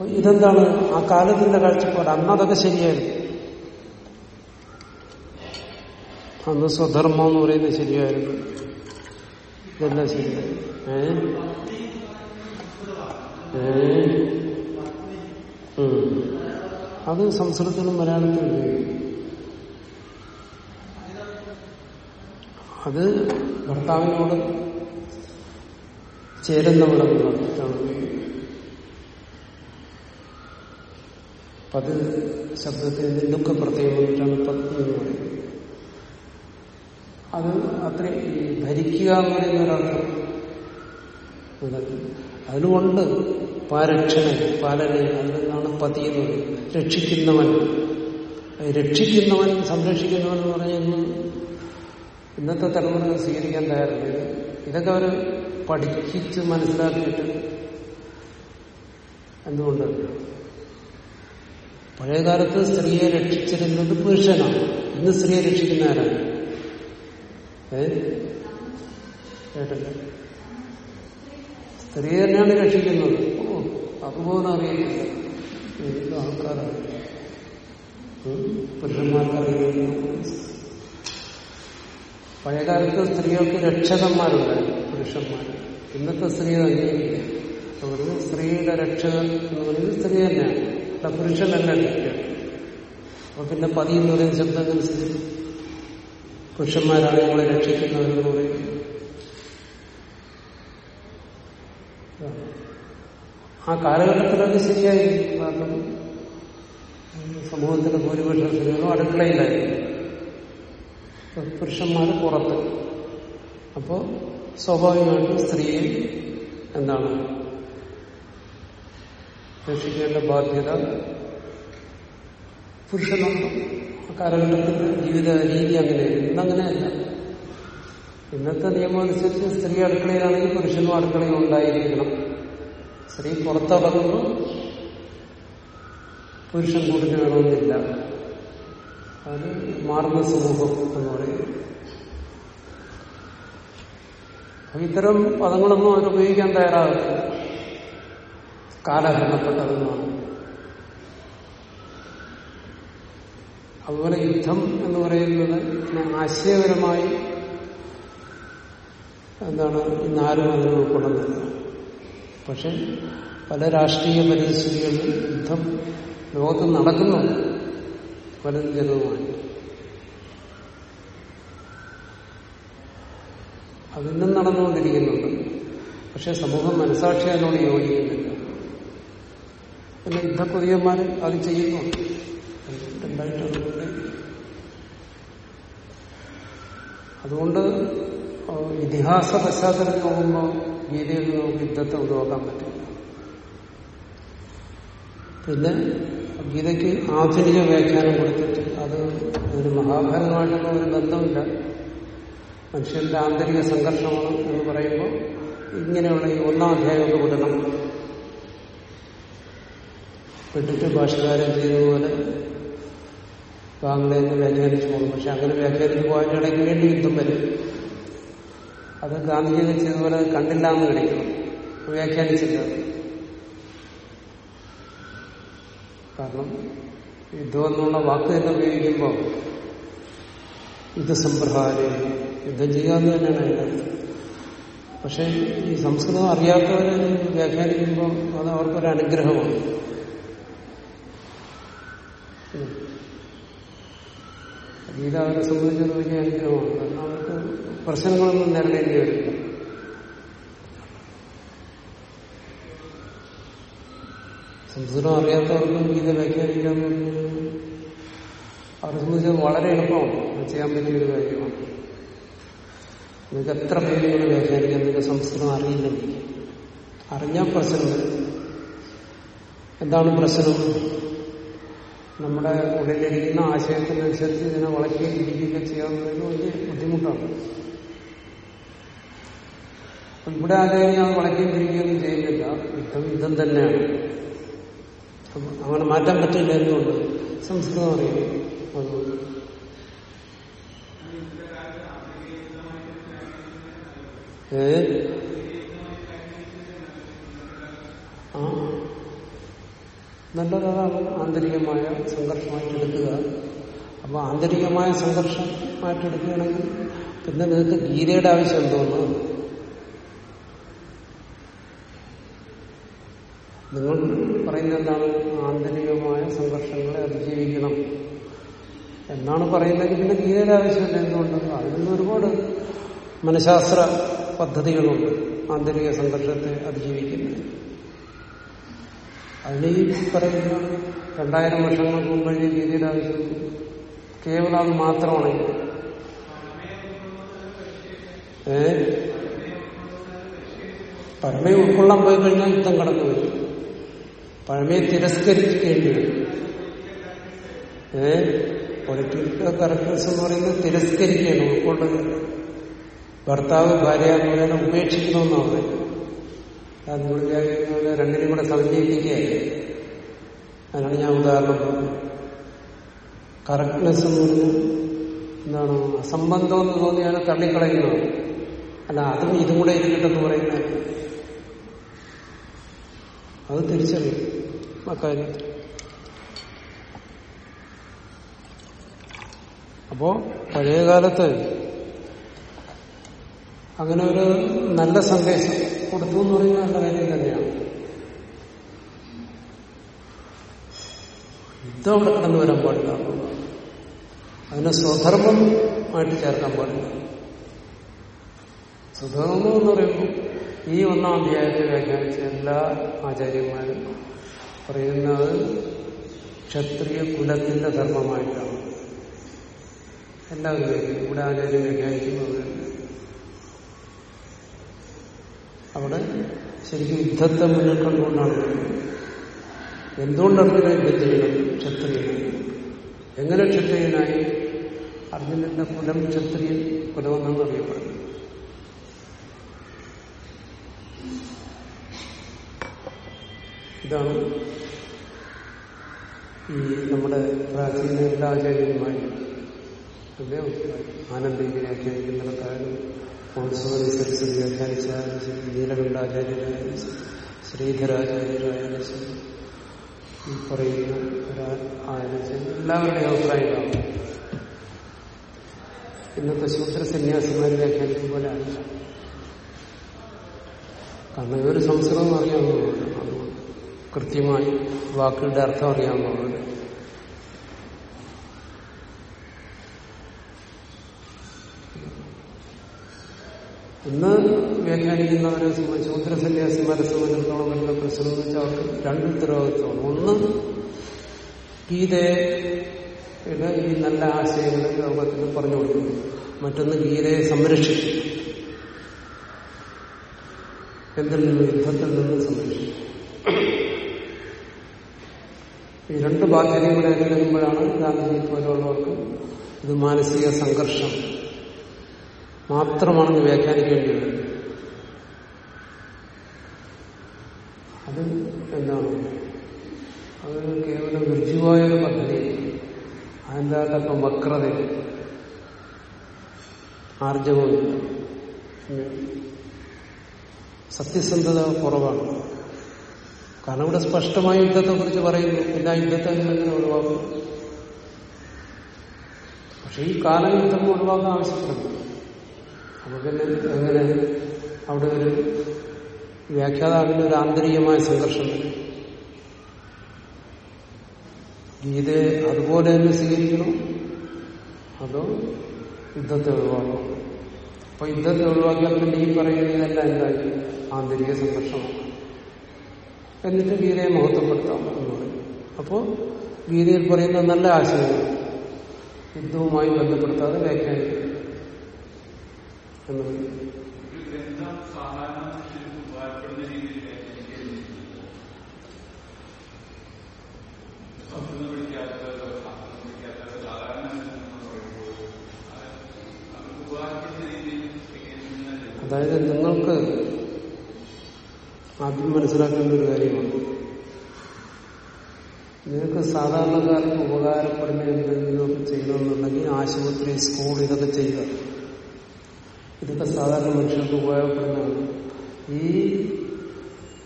ഇതെന്താണ്? ആ കാലത്തിന്റെ കാഴ്ചപ്പാട്. അന്ന് അതൊക്കെ ശരിയായിരുന്നു. അന്ന് സ്വധർമ്മം എന്ന് പറയുന്നത് ശരിയായിരുന്നു. ഇതെല്ലാം ശരിയായിരുന്നു. ഏ? അത് സംസ്കൃതത്തിലും മലയാളത്തിലും ഉപയോഗിക്കും. അത് ഭർത്താവിനോട് ചേരുന്നവളെന്നുള്ള പത് ശബ്ദത്തിൽ നിന്നൊക്കെ പ്രത്യേകമായിട്ടാണ് പത്നി എന്ന് പറയുന്നത്. അത് അത്ര ഭരിക്കുക എന്ന് പറയുന്ന ഒരർത്ഥം അതിനുകൊണ്ട് പാരക്ഷണ പാലന അതിൽ നിന്നാണ് പതി എന്ന് പറയുന്നത്. രക്ഷിക്കുന്നവൻ. രക്ഷിക്കുന്നവൻ സംരക്ഷിക്കുന്നവൻ എന്ന് ഇന്ന് ഇന്നത്തെ തലമുറ സ്വീകരിക്കാൻ തയ്യാറില്ല ഇത് ഇതൊക്കെ അവർ പഠിപ്പിച്ച് മനസ്സിലാക്കിയിട്ട് എന്തുകൊണ്ട്? പഴയകാലത്ത് സ്ത്രീയെ രക്ഷിച്ചിരുന്നത് പുരുഷനാണ്. ഇന്ന് സ്ത്രീയെ രക്ഷിക്കുന്ന ആരാണ്? ഏ? കേട്ടില്ല. സ്ത്രീ തന്നെയാണ് രക്ഷിക്കുന്നത്. ഓ അതുപോലെ അറിയില്ല. ആൾക്കാരാണ്? പുരുഷന്മാർക്ക് പഴയകാലത്ത് സ്ത്രീകൾക്ക് രക്ഷകന്മാരുണ്ടായിരുന്നു പുരുഷന്മാർ ഇന്നത്തെ സ്ത്രീ അംഗീകരിക്കുക അതുകൊണ്ട് സ്ത്രീയുടെ രക്ഷകൻ എന്ന് പറയുന്നത് സ്ത്രീ തന്നെയാണ്. അല്ല പുരുഷനല്ല അപ്പൊ പിന്നെ പതി എന്ന് പറയുന്ന ശബ്ദം അനുസരിച്ച് പുരുഷന്മാരാണ് നമ്മളെ രക്ഷിക്കുന്നവരെന്ന് പറയും. ആ കാലഘട്ടത്തിലത് ശരിയായി. കാരണം സമൂഹത്തിന്റെ ഭൂരിപക്ഷം സ്ത്രീകളും അടുക്കളയിലായിരുന്നു. പുരുഷന്മാര് പുറത്ത്. അപ്പോ സ്വാഭാവികമായിട്ടും സ്ത്രീയെ എന്താണ്? രക്ഷിക്കേണ്ട ബാധ്യത പുരുഷനുണ്ട്. കാലഘട്ടത്തിൽ ജീവിത രീതി അങ്ങനെയായിരുന്നു. ഇന്നങ്ങനെയല്ല ഇന്നത്തെ നിയമം അനുസരിച്ച് സ്ത്രീ അടുക്കളയിലാണെങ്കിൽ പുരുഷനും അടുക്കളയിൽ ഉണ്ടായിരിക്കണം. സ്ത്രീ പുറത്തടങ്ങുമ്പോൾ പുരുഷൻ കൂടുതൽ വേണമെന്നില്ല. അത് മാറുന്ന സമൂഹം എന്ന് പറയും. ഇത്തരം പദങ്ങളൊന്നും അവർ ഉപയോഗിക്കാൻ തയ്യാറാകത്തില്ല കാലഹരണപ്പെട്ടതെന്നാണ്. അതുപോലെ യുദ്ധം എന്ന് പറയുന്നത് ആശയപരമായി എന്താണ് ഇന്നാരും അതിനെ ഉൾക്കൊള്ളുന്നില്ല പക്ഷെ പല രാഷ്ട്രീയ പരിസ്ഥിതികളിൽ യുദ്ധം ലോകത്ത് നടക്കുന്നുണ്ട്. വലുതും ചെറുതുമായി അതിന്നും നടന്നുകൊണ്ടിരിക്കുന്നുണ്ട്. പക്ഷെ സമൂഹം മനസാക്ഷി അതിനോട് യോജിക്കുന്നില്ല. പിന്നെ യുദ്ധക്കൊതിയന്മാർ അത് ചെയ്യുന്നു രണ്ടായിട്ടുണ്ട് അതുകൊണ്ട് ഇതിഹാസ പശ്ചാത്തലത്തിൽ നോക്കുമ്പോൾ ഗീതയിൽ നമുക്ക് യുദ്ധത്തെ ഒഴിവാക്കാൻ പറ്റില്ല. പിന്നെ ഗീതയ്ക്ക് ആധുനിക വ്യാഖ്യാനം കൊടുത്തിട്ട് അത് ഒരു മഹാഭാരതമായിട്ടുള്ള ഒരു ബന്ധമില്ല. മനുഷ്യന്റെ ആന്തരിക സംഘർഷമാണ് എന്ന് പറയുമ്പോൾ ഇങ്ങനെയുള്ള ഈ ഒന്നാം അധ്യായം ഒന്ന് വിടണം. വിട്ടിട്ട് ഭാഷകാരൻ ചെയ്തതുപോലെ ബാംഗ്ലയിൽ വ്യാഖ്യാനിച്ചു പോകും പക്ഷെ അങ്ങനെ വ്യാഖ്യാനിച്ച് പോകാൻ ഇടയ്ക്ക് വേണ്ടി യുദ്ധം വരും. അത് ഗാന്ധിജിയൊക്കെ ചെയ്തതുപോലെ കണ്ടില്ല എന്ന് കഴിക്കണം വ്യാഖ്യാനിച്ചില്ല. കാരണം യുദ്ധം എന്നുള്ള വാക്ക് തന്നെ ഉപയോഗിക്കുമ്പോൾ യുദ്ധസംപ്രഹാരം യുദ്ധം ചെയ്യാന്ന് തന്നെയാണ് അതിനകത്ത് പക്ഷെ ഈ സംസ്കൃതം അറിയാത്തവരെ വ്യാഖ്യാനിക്കുമ്പോൾ അത് അവർക്കൊരു അനുഗ്രഹമാണ്. ഗീത അവരെ സംബന്ധിച്ചത് വലിയ അനുഗ്രഹമാണ്. കാരണം അവർക്ക് പ്രശ്നങ്ങളൊന്നും നേരിടേണ്ടി വരില്ല. സംസ്കൃതം അറിയാത്തവർക്കും ഗീത വ്യാഖ്യാനിക്കാൻ അവരെ സംബന്ധിച്ചത് വളരെ എളുപ്പമാണ്. അത് ചെയ്യാൻ പറ്റിയൊരു കാര്യമാണ്. നിങ്ങൾക്ക് എത്ര പേരുകൾ വ്യാഖ്യാനിക്കാൻ നിങ്ങൾക്ക് സംസ്കൃതം അറിയില്ലെങ്കിൽ. അറിഞ്ഞാൽ പ്രശ്നം എന്താണ് പ്രശ്നം? നമ്മുടെ ഉള്ളിലിരിക്കുന്ന ആശയത്തിനനുസരിച്ച് ഇതിനെ വളയ്ക്കുകയും ഇരിക്കുകയൊക്കെ ചെയ്യാവുന്നതിന് വലിയ ബുദ്ധിമുട്ടാണ്. ഇവിടെ ആദ്യം ഞാൻ വളയ്ക്കുകയും തിരിക്കുകയൊന്നും ചെയ്യുന്നില്ല. യുദ്ധം യുദ്ധം തന്നെയാണ്. അങ്ങനെ മാറ്റാൻ പറ്റില്ല എന്തുകൊണ്ട് സംസ്കൃതം അറിയാം. ഏ? നല്ലതാണ് ആന്തരികമായ സംഘർഷമായിട്ട് എടുക്കുക. അപ്പൊ ആന്തരികമായ സംഘർഷമായിട്ട് എടുക്കുകയാണെങ്കിൽ പിന്നെ നിങ്ങൾക്ക് ഗീതയുടെ ആവശ്യം എന്തോന്ന്? നിങ്ങൾ പറയുന്നത് എന്താണ് ആന്തരികമായ സംഘർഷങ്ങളെ അതിജീവിക്കണം. എന്നാണ് പറയുന്നത് പിന്നെ ഗീതയുടെ ആവശ്യമില്ല എന്തുകൊണ്ട്? നിന്ന് ഒരുപാട് മനഃശാസ്ത്ര പദ്ധതികളുണ്ട് ആന്തരിക സംഘർഷത്തെ അതിജീവിക്കുന്നത് അതിന് ഈ പറയുന്ന രണ്ടായിരം വർഷങ്ങൾക്ക് മുമ്പ് എഴുതിയ ഗീതയുടെ ആവശ്യം കേവലം അത് മാത്രമാണ് ഏ? പരമയെ ഉൾക്കൊള്ളാൻ പോയി കഴിഞ്ഞാൽ യുദ്ധം കടന്നു വരും. പഴമയെ തിരസ്കരിക്കേണ്ടി വരും. ഏ? പൊളിറ്റിക്കൽ കറക്റ്റ്നസ് എന്ന് പറയുന്നത് തിരസ്കരിക്കുകയാണ് ഉൾക്കൊള്ളുന്നത് ഭർത്താവ് ഭാര്യ പറയുന്നത് ഉപേക്ഷിക്കണമെന്നാണ്. പറയുന്നത് അത് മുഴുവൻ രണ്ടിനും കൂടെ സമന്വയിപ്പിക്കുകയല്ലേ അതിനാണ് ഞാൻ ഉദാഹരണം പറഞ്ഞത്. കറക്റ്റ്നെസ് എന്ന് പറഞ്ഞാൽ എന്താണ്? അസംബന്ധം എന്ന് തോന്നിയാണ് തള്ളിക്കളയുന്നത്. അല്ല അതും ഇതും കൂടെ ഇരിക്കട്ടെന്ന് പറയുന്നത്. അത് തിരിച്ചറിയും അക്കാര്യത്തിൽ അപ്പോ പഴയകാലത്ത് അങ്ങനെ ഒരു നല്ല സന്ദേശം കൊടുത്തു എന്ന് പറയുന്നത് നല്ല കാര്യം തന്നെയാണ്. യുദ്ധം അവിടെ കടന്നു വരാൻ പാടില്ല. അതിനെ സ്വധർമ്മം ആയിട്ട് ചേർക്കാൻ പാടില്ല. സ്വധർമ്മം എന്ന് പറയുമ്പോൾ ഈ ഒന്നാം അധ്യായത്തെ വ്യാഖ്യാനിച്ച എല്ലാ ആചാര്യന്മാരും പറയുന്നത് ക്ഷത്രിയ കുലത്തിന്റെ ധർമ്മമായിട്ടാണ്. എല്ലാവരും ഇവിടെ ആചാര്യം വ്യാഖ്യാനിക്കുന്നത് അവിടെ ശരിക്കും യുദ്ധത്തെ മുന്നിൽ കണ്ടുകൊണ്ടാണ് എന്തുകൊണ്ട് അർജുന യുദ്ധം ചെയ്യണം ക്ഷത്രിയ എങ്ങനെ ക്ഷത്രിയനായി? അർജുനന്റെ കുലം ക്ഷത്രിയൻ കുലമെന്നാണ് അറിയപ്പെടുന്നത് ഇതാണ് ഈ നമ്മുടെ പ്രാചീന എല്ലാ ആചാര്യന്മാരും അതേ ആനന്ദി വ്യാഖ്യാനിക്കുന്നിടത്തായാലും മോൺസൂരി സരസ്വതി വ്യാഖ്യാനിച്ചാലും ശരി ശ്രീധരാചാര്യരായാലും ശരി ഈ പറയുന്ന ഒരായാലും ശരി എല്ലാവരുടെയും അഭിപ്രായമാണ് ഇന്നത്തെ ശൂദ്ര സന്യാസിമാരെ വ്യാഖ്യാനിക്കും പോലെ അല്ല. കാരണം ഇവർ സംസ്കൃതം അറിയാവുന്നതുകൊണ്ട് അതുകൊണ്ട് കൃത്യമായി വാക്കുകളുടെ അർത്ഥം അറിയാവുന്നതുകൊണ്ട് ഇന്ന് വ്യാഖ്യാനിക്കുന്നവരെ സംബന്ധിച്ച് ശൂദ്ര സന്യാസിമാരെ സംബന്ധിച്ചിടത്തോളം വരുന്ന പ്രശ്നം എന്ന് വെച്ചാൽ അവർക്ക് രണ്ട് ഉത്തരവാദിത്വമാണ്. ഒന്ന് ഗീതയുടെ ഈ നല്ല ആശയങ്ങൾ ലോകത്തിൽ പറഞ്ഞു കൊടുക്കുന്നു. മറ്റൊന്ന് ഗീതയെ സംരക്ഷിക്കും എന്തിൽ നിന്ന്? യുദ്ധത്തിൽ നിന്ന് സംരക്ഷിക്കും ഈ രണ്ട് ബാധ്യതയും കൂടെ ഏറ്റെടുക്കുമ്പോഴാണ് ഗാന്ധിജി പോലുള്ളവർക്ക് ഇത് മാനസിക സംഘർഷം മാത്രമാണെന്ന് വ്യാഖ്യാനിക്കേണ്ടി വരുന്നത് അത് എന്താണ്? അത് കേവലം ഋജുവായ ഒരു പദ്ധതി. അതിന്റെ അകത്തപ്പം വക്രത ആർജവമില്ല സത്യസന്ധത കുറവാണ്. കാരണം ഇവിടെ സ്പഷ്ടമായ യുദ്ധത്തെ കുറിച്ച് പറയുന്നു. എല്ലാ യുദ്ധത്തെ എങ്ങനെ ഒഴിവാക്കും പക്ഷെ ഈ കാലയുദ്ധം ഒഴിവാക്കാൻ ആവശ്യപ്പെടുന്നു. അപ്പൊ പിന്നെ എങ്ങനെ അവിടെ ഒരു വ്യാഖ്യാതാവിന്റെ ഒരു ആന്തരികമായ സംഘർഷം ഗീതയെ അതുപോലെ തന്നെ സ്വീകരിക്കണം? അതോ യുദ്ധത്തെ ഒഴിവാക്കണം? അപ്പൊ യുദ്ധത്തെ ഒഴിവാക്കിയാൽ പിന്നെ ഈ പറയുന്ന ഇതെല്ലാം എന്തായി? ആന്തരിക സംഘർഷമാണ്. എന്നിട്ട് ഗീതയെ മഹത്വപ്പെടുത്താം എന്ന് പറയും അപ്പോൾ ഗീതയിൽ പറയുന്ന നല്ല ആശയങ്ങൾ യുദ്ധവുമായി ബന്ധപ്പെടുത്താതെ വ്യാഖ്യാനിക്കും എന്ന് പറയും അതായത് നിങ്ങൾക്ക് ആദ്യം മനസ്സിലാക്കേണ്ട ഒരു കാര്യമാണ് നിങ്ങൾക്ക് സാധാരണക്കാർക്ക് ഉപകാരപ്പെടുന്ന എന്തെങ്കിലുമൊക്കെ ചെയ്യണമെന്നുണ്ടെങ്കിൽ ആശുപത്രി സ്കൂൾ ഇതൊക്കെ ചെയ്യുക. ഇതൊക്കെ സാധാരണ മനുഷ്യർക്ക് ഉപയോഗപ്പെടുന്നതാണ്. ഈ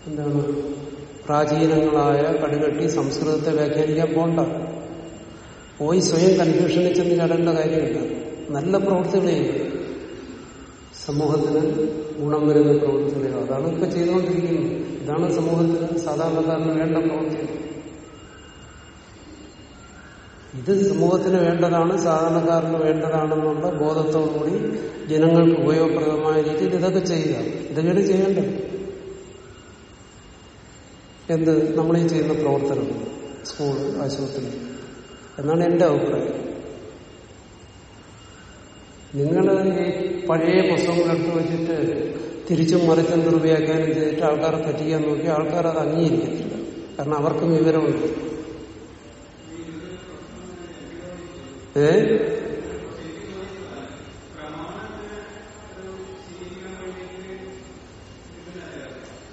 എന്താണ് പ്രാചീനങ്ങളായ കടുകട്ടി സംസ്കൃതത്തെ വ്യാഖ്യാനിക്കാൻ പോണ്ട. പോയി സ്വയം കൺഫ്യൂഷനിൽ ചെന്ന് കാര്യമില്ല. നല്ല പ്രവൃത്തികൾ ചെയ്യുക. സമൂഹത്തിന് ഗുണം വരുന്ന പ്രവൃത്തികൾ അതാണ് ഇപ്പൊ ചെയ്തുകൊണ്ടിരിക്കുന്നത് ഇതാണ് സമൂഹത്തിന് സാധാരണക്കാരന് വേണ്ട പ്രവൃത്തി. ഇത് സമൂഹത്തിന് വേണ്ടതാണ് സാധാരണക്കാരന് വേണ്ടതാണെന്നുള്ള ബോധത്തോടുകൂടി ജനങ്ങൾക്ക് ഉപയോഗപ്രദമായ രീതിയിൽ ഇതൊക്കെ ചെയ്യുക. ഇതൊക്കെയാണ് ചെയ്യേണ്ടത്? എന്ത്? നമ്മൾ ഈ ചെയ്യുന്ന പ്രവർത്തനം സ്കൂൾ ആശുപത്രി. എന്നാണ് എന്റെ അഭിപ്രായം. നിങ്ങൾ പഴയ പുസ്തകങ്ങൾ എടുത്തു വെച്ചിട്ട് തിരിച്ചും മറിച്ചും ദുർവ്യാഖ്യാനം ചെയ്തിട്ട് ആൾക്കാരെ പറ്റിക്കാൻ നോക്കി ആൾക്കാർ അത് അംഗീകരിക്കത്തില്ല. കാരണം അവർക്കും വിവരമുണ്ട്. ഏ?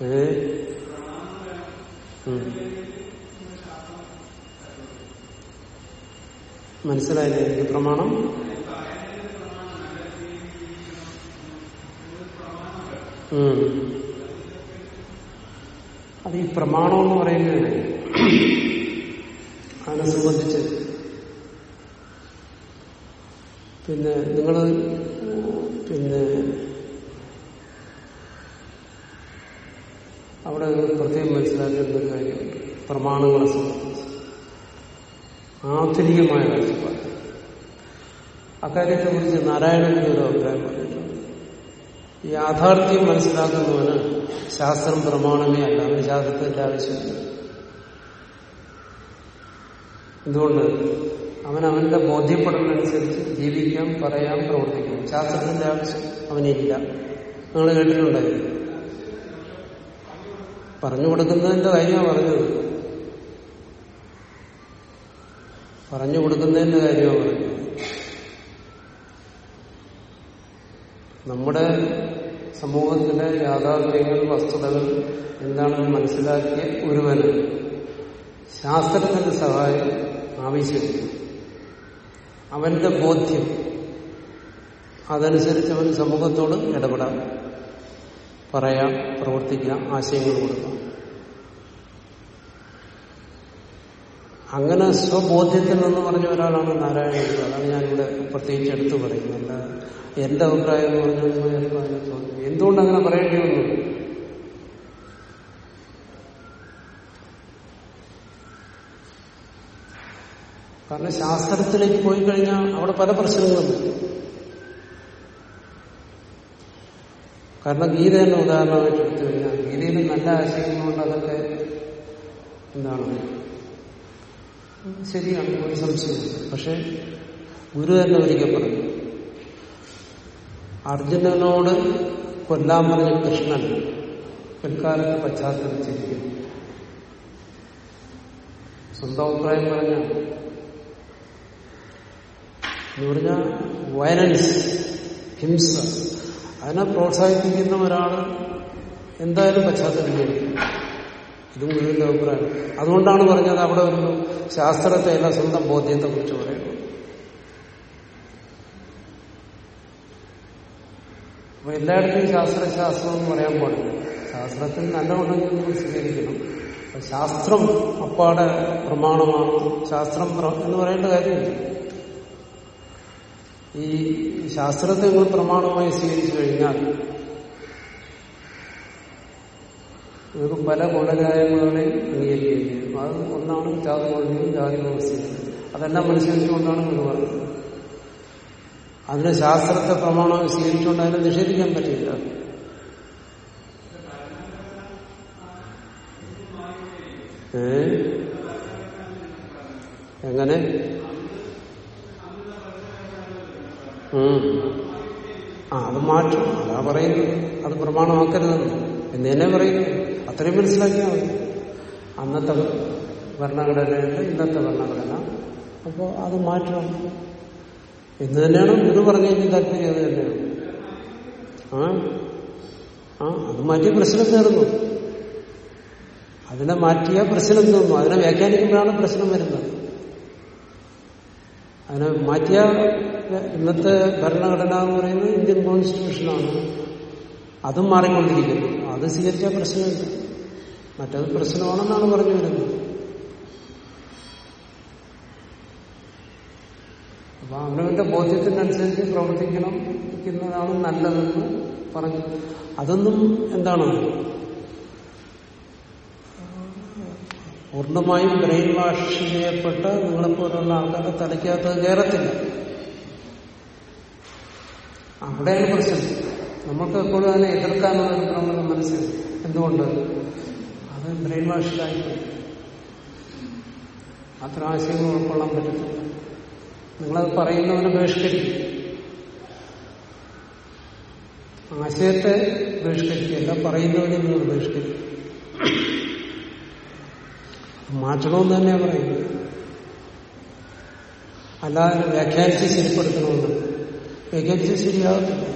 ഏ. മനസ്സിലായില്ലേ എനിക്ക് പ്രമാണം? അത് ഈ പ്രമാണം എന്ന് പറയുന്നത് അതിനെ സംബന്ധിച്ച്. പിന്നെ നിങ്ങൾ പിന്നെ അവിടെ പ്രത്യേകം മനസ്സിലാക്കേണ്ട ഒരു കാര്യമുണ്ട് പ്രമാണങ്ങളെ സംബന്ധിച്ച്. ആധുനികമായ കാഴ്ചപ്പാട്. അക്കാര്യത്തെക്കുറിച്ച് നാരായണന്റെ ഒരു അഭിപ്രായം പറഞ്ഞിട്ടുണ്ട് യാഥാർത്ഥ്യം മനസ്സിലാക്കുന്നവന് ശാസ്ത്രം പ്രമാണമേ അല്ല. അവന് ശാസ്ത്രത്തിന്റെ ആവശ്യമില്ല. എന്തുകൊണ്ട്? അവൻ അവന്റെ ബോധ്യപ്പെടുന്നതനുസരിച്ച് ജീവിക്കാം പറയാം പ്രവർത്തിക്കാം. ശാസ്ത്രത്തിന്റെ ആവശ്യം അവനില്ല. നിങ്ങൾ കേട്ടിട്ടുണ്ടായിരുന്നു പറഞ്ഞു കൊടുക്കുന്നതിന്റെ കാര്യമാണ് പറഞ്ഞത്. പറഞ്ഞു കൊടുക്കുന്നതിന്റെ കാര്യമാണ് പറഞ്ഞത്. നമ്മുടെ സമൂഹത്തിലെ യാഥാർത്ഥ്യങ്ങൾ വസ്തുതകൾ എന്താണെന്ന് മനസ്സിലാക്കിയ ഒരുവന് ശാസ്ത്രത്തിന്റെ സഹായം ആവശ്യമില്ല അവന്റെ ബോധ്യം അതനുസരിച്ച് അവൻ സമൂഹത്തോട് ഇടപെടാം. പറയാം പ്രവർത്തിക്കാം ആശയങ്ങൾ കൊടുക്കാം. അങ്ങനെ സ്വബോധ്യത്തിൽ നിന്ന് പറഞ്ഞ ഒരാളാണ് നാരായണ അതാണ് ഞാനിവിടെ പ്രത്യേകിച്ച് എടുത്തു പറയുന്നത്. എന്റെ അഭിപ്രായം എന്ന് പറഞ്ഞാൽ എന്തുകൊണ്ട് അങ്ങനെ പറയേണ്ടി വന്നു? കാരണം ശാസ്ത്രത്തിലേക്ക് പോയി കഴിഞ്ഞാൽ അവിടെ പല പ്രശ്നങ്ങളുണ്ട് കാരണം ഗീത തന്നെ ഉദാഹരണമായിട്ട് എടുത്തു കഴിഞ്ഞാൽ ഗീതയിൽ നല്ല ആശയങ്ങളുണ്ട്. അതൊക്കെ എന്താണ്? ശരിയാണ് ഒരു സംശയം പക്ഷെ ഗുരു തന്നെ ഒരിക്കൽ പറഞ്ഞു അർജുനനോട് കൊല്ലാൻ പറഞ്ഞ കൃഷ്ണൻ പിൽക്കാലത്ത് പശ്ചാത്തലിച്ചിരിക്കുന്നു സ്വന്തം അഭിപ്രായം പറഞ്ഞ എന്ന് പറഞ്ഞാൽ വയലൻസ് ഹിംസ അതിനെ പ്രോത്സാഹിപ്പിക്കുന്ന ഒരാൾ എന്തായാലും പശ്ചാത്തലിക്കും ഇതും ഗുരുവിന്റെ അഭിപ്രായം. അതുകൊണ്ടാണ് പറഞ്ഞത് അവിടെ ഒരു ശാസ്ത്രത്തെ അല്ല സ്വന്തം ബോധ്യത്തെ കുറിച്ച് പറയുന്നു അപ്പൊ എല്ലായിടത്തും ശാസ്ത്രശാസ്ത്രം എന്ന് പറയാൻ പാടില്ല. ശാസ്ത്രത്തിൽ നല്ലതുണ്ടെങ്കിൽ നമ്മൾ സ്വീകരിക്കണം. ശാസ്ത്രം അപ്പാടെ പ്രമാണമാണ്. ശാസ്ത്രം എന്ന് പറയേണ്ട കാര്യമില്ല. ഈ ശാസ്ത്രത്തെ നിങ്ങൾ പ്രമാണമായി സ്വീകരിച്ചു കഴിഞ്ഞാൽ നിങ്ങൾക്ക് പല കൊലരായ്മകളെയും അംഗീകരിക്കുകയും ചെയ്യും അത് ഒന്നാണ് ജാതി കൊള്ളിയും ജാതി വ്യവസ്ഥയും. അതെല്ലാം മനസ്സിലാക്കിക്കൊണ്ടാണ് എന്ന് പറയുന്നത് അതിന് ശാസ്ത്രത്തെ പ്രമാണം സ്വീകരിച്ചുകൊണ്ട് അതിനെ നിഷേധിക്കാൻ പറ്റില്ല എങ്ങനെ. ആ അത് മാറ്റും അതാ പറയുന്നത്. അത് പ്രമാണമാക്കരുതെന്ന്. എന്നെ പറയുന്നു അത്രയും മനസ്സിലാക്കിയാൽ മതി. അന്നത്തെ ഭരണഘടനയുണ്ട് ഇന്നത്തെ ഭരണഘടന. അപ്പോൾ അത് മാറ്റണം. എന്ന് തന്നെയാണ് ഗുരു പറഞ്ഞതിന്റെ താല്പര്യം അത് തന്നെയാണ്. ആ ആ അത് മാറ്റി പ്രശ്നം തീർന്നു. അതിനെ മാറ്റിയ പ്രശ്നം തീർന്നു. അതിനെ വ്യാഖ്യാനിക്കുമ്പോഴാണ് പ്രശ്നം വരുന്നത്. അതിനെ മാറ്റിയ ഇന്നത്തെ ഭരണഘടന എന്ന് പറയുന്നത് ഇന്ത്യൻ കോൺസ്റ്റിറ്റ്യൂഷനാണ്. അതും മാറിക്കൊണ്ടിരിക്കുന്നു. അത് സ്വീകരിച്ച പ്രശ്നമില്ല. മറ്റത് പ്രശ്നമാണെന്നാണ് പറഞ്ഞു വരുന്നത് അപ്പൊ അവനവന്റെ ബോധ്യത്തിനനുസരിച്ച് പ്രവർത്തിക്കണം ക്കുന്നതാണ് നല്ലതെന്ന് പറഞ്ഞു. അതൊന്നും എന്താണ്? പൂർണമായും ബ്രെയിൻ വാഷ് ചെയ്യപ്പെട്ട നിങ്ങളെപ്പോലുള്ള ആൾക്കാരുടെ തലയ്ക്കകത്ത് കയറത്തില്ല. അവിടെയാണ് പ്രശ്നം. നമുക്ക് എപ്പോഴും അതിനെ എതിർക്കാനുള്ള ഒരു പ്രവണത മനസ്സിൽ എന്തുകൊണ്ട് അത് ബ്രെയിൻ വാഷിലായി അത്ര ആശയങ്ങൾ ഉൾക്കൊള്ളാൻ പറ്റത്തില്ല. നിങ്ങളത് പറയുന്നവനെ ബഹിഷ്കരിക്കും. ആശയത്തെ ബഹിഷ്കരിക്കുകയല്ല പറയുന്നവനെ നിങ്ങൾ ബഹിഷ്കരിക്കും. മാറ്റണമെന്ന് തന്നെയാണ് പറയുന്നത്. അല്ലാതെ വ്യാഖ്യാനിച്ച് ശരിപ്പെടുത്തണമെന്ന്. വ്യാഖ്യാനിച്ച് ശരിയാകത്തില്ല.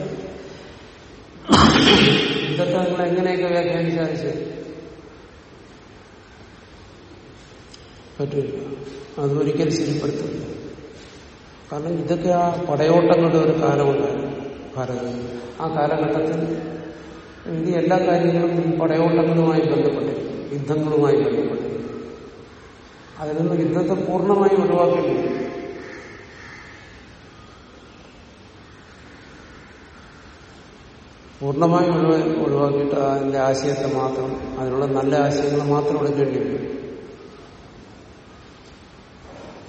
ഇതൊക്കെ നിങ്ങൾ എങ്ങനെയൊക്കെ വ്യാഖ്യാനിച്ചാൽ ശരി? പറ്റില്ല അതൊരിക്കലും ശരിപ്പെടുത്തില്ല. കാരണം ഇതൊക്കെ ആ പടയോട്ടങ്ങളുടെ ഒരു കാലമുണ്ടായിരുന്നു ഭാരതത്തിൽ ആ കാലഘട്ടത്തിൽ ഇനി എല്ലാ കാര്യങ്ങളും പടയോട്ടങ്ങളുമായി ബന്ധപ്പെട്ടിരിക്കും യുദ്ധങ്ങളുമായി ബന്ധപ്പെട്ടിരിക്കും അതിൽ നിന്ന് യുദ്ധത്തെ പൂർണമായി ഒഴിവാക്കേണ്ടി പൂർണമായി ഒഴിവാ ഒഴിവാക്കിയിട്ട് അതിന്റെ ആശയത്തെ മാത്രം അതിനുള്ള നല്ല ആശയങ്ങൾ മാത്രം എടുക്കേണ്ടി വരും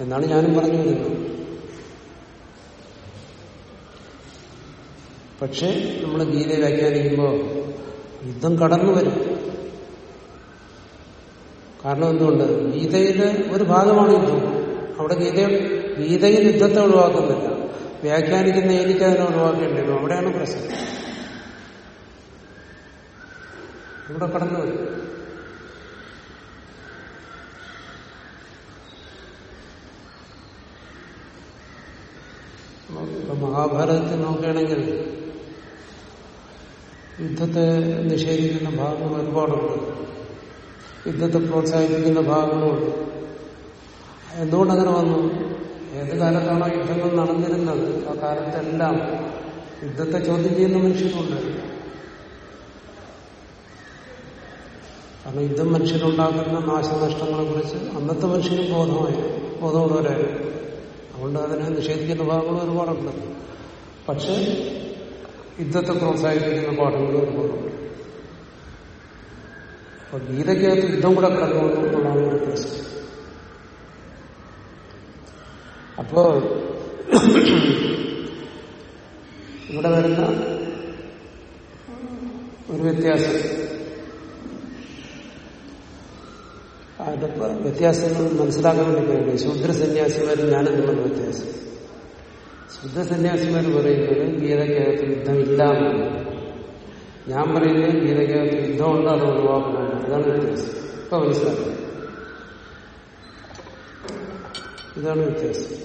എന്നാണ് ഞാനും പറഞ്ഞു വരുന്നത് പക്ഷെ നമ്മൾ ഗീതയെ വ്യാഖ്യാനിക്കുമ്പോൾ യുദ്ധം കടന്നു വരും. കാരണം എന്തുകൊണ്ട്? ഗീതയിലെ ഒരു ഭാഗമാണ് യുദ്ധം. അവിടെ ഗീത ഗീതയിൽ യുദ്ധത്തെ ഒഴിവാക്കുന്നില്ല. വ്യാഖ്യാനിക്കുന്ന എനിക്ക് അതിനെ ഒഴിവാക്കേണ്ടി വരും? അവിടെയാണ് പ്രശ്നം. ഇവിടെ കടന്നു വരും മഹാഭാരതത്തിൽ നോക്കുകയാണെങ്കിൽ യുദ്ധത്തെ നിഷേധിക്കുന്ന ഭാഗങ്ങൾ ഒരുപാടുണ്ട്. യുദ്ധത്തെ പ്രോത്സാഹിപ്പിക്കുന്ന ഭാഗങ്ങളുണ്ട്. എന്തുകൊണ്ടങ്ങനെ വന്നു? ഏത് കാലത്താണോ യുദ്ധങ്ങൾ നടന്നിരുന്നത്? ആ കാലത്തെല്ലാം യുദ്ധത്തെ ചോദ്യം ചെയ്യുന്ന മനുഷ്യരുണ്ട്. കാരണം യുദ്ധം മനുഷ്യരുണ്ടാക്കുന്ന നാശനഷ്ടങ്ങളെ കുറിച്ച് അന്നത്തെ മനുഷ്യനും ബോധമായി ബോധമുള്ളവരായിരുന്നു. അതുകൊണ്ട് അതിനെ നിഷേധിക്കുന്ന ഭാഗങ്ങൾ ഒരുപാടുണ്ട്. പക്ഷെ യുദ്ധത്തെ പ്രോത്സാഹിപ്പിക്കുന്ന പാഠങ്ങൾ ഒരുപാടുണ്ട്. അപ്പൊ ഗീതയ്ക്കകത്ത് യുദ്ധം കൂടെ കടന്നു വന്നു എന്നുള്ളതാണ് പ്രശ്നം അപ്പോ ഇവിടെ വരുന്ന ഒരു വ്യത്യാസം. അതിന്റെ വ്യത്യാസങ്ങൾ മനസ്സിലാക്കാൻ വേണ്ടി പറയുന്നത് ശൂദ്ര ഞാനും തമ്മിലുള്ള വ്യത്യാസം. ശുദ്ധ സന്യാസിമാർ പറയുന്നത് ഗീതയ്ക്കകത്ത് യുദ്ധമില്ല ഞാൻ പറയുന്നത് ഗീതയ്ക്കകത്ത് യുദ്ധമുണ്ട് അത് ഒഴിവാക്കണം അതാണ് വ്യത്യാസം. ഇപ്പൊ മനസ്സിലാക്കുന്നത് ഇതാണ് വ്യത്യാസം.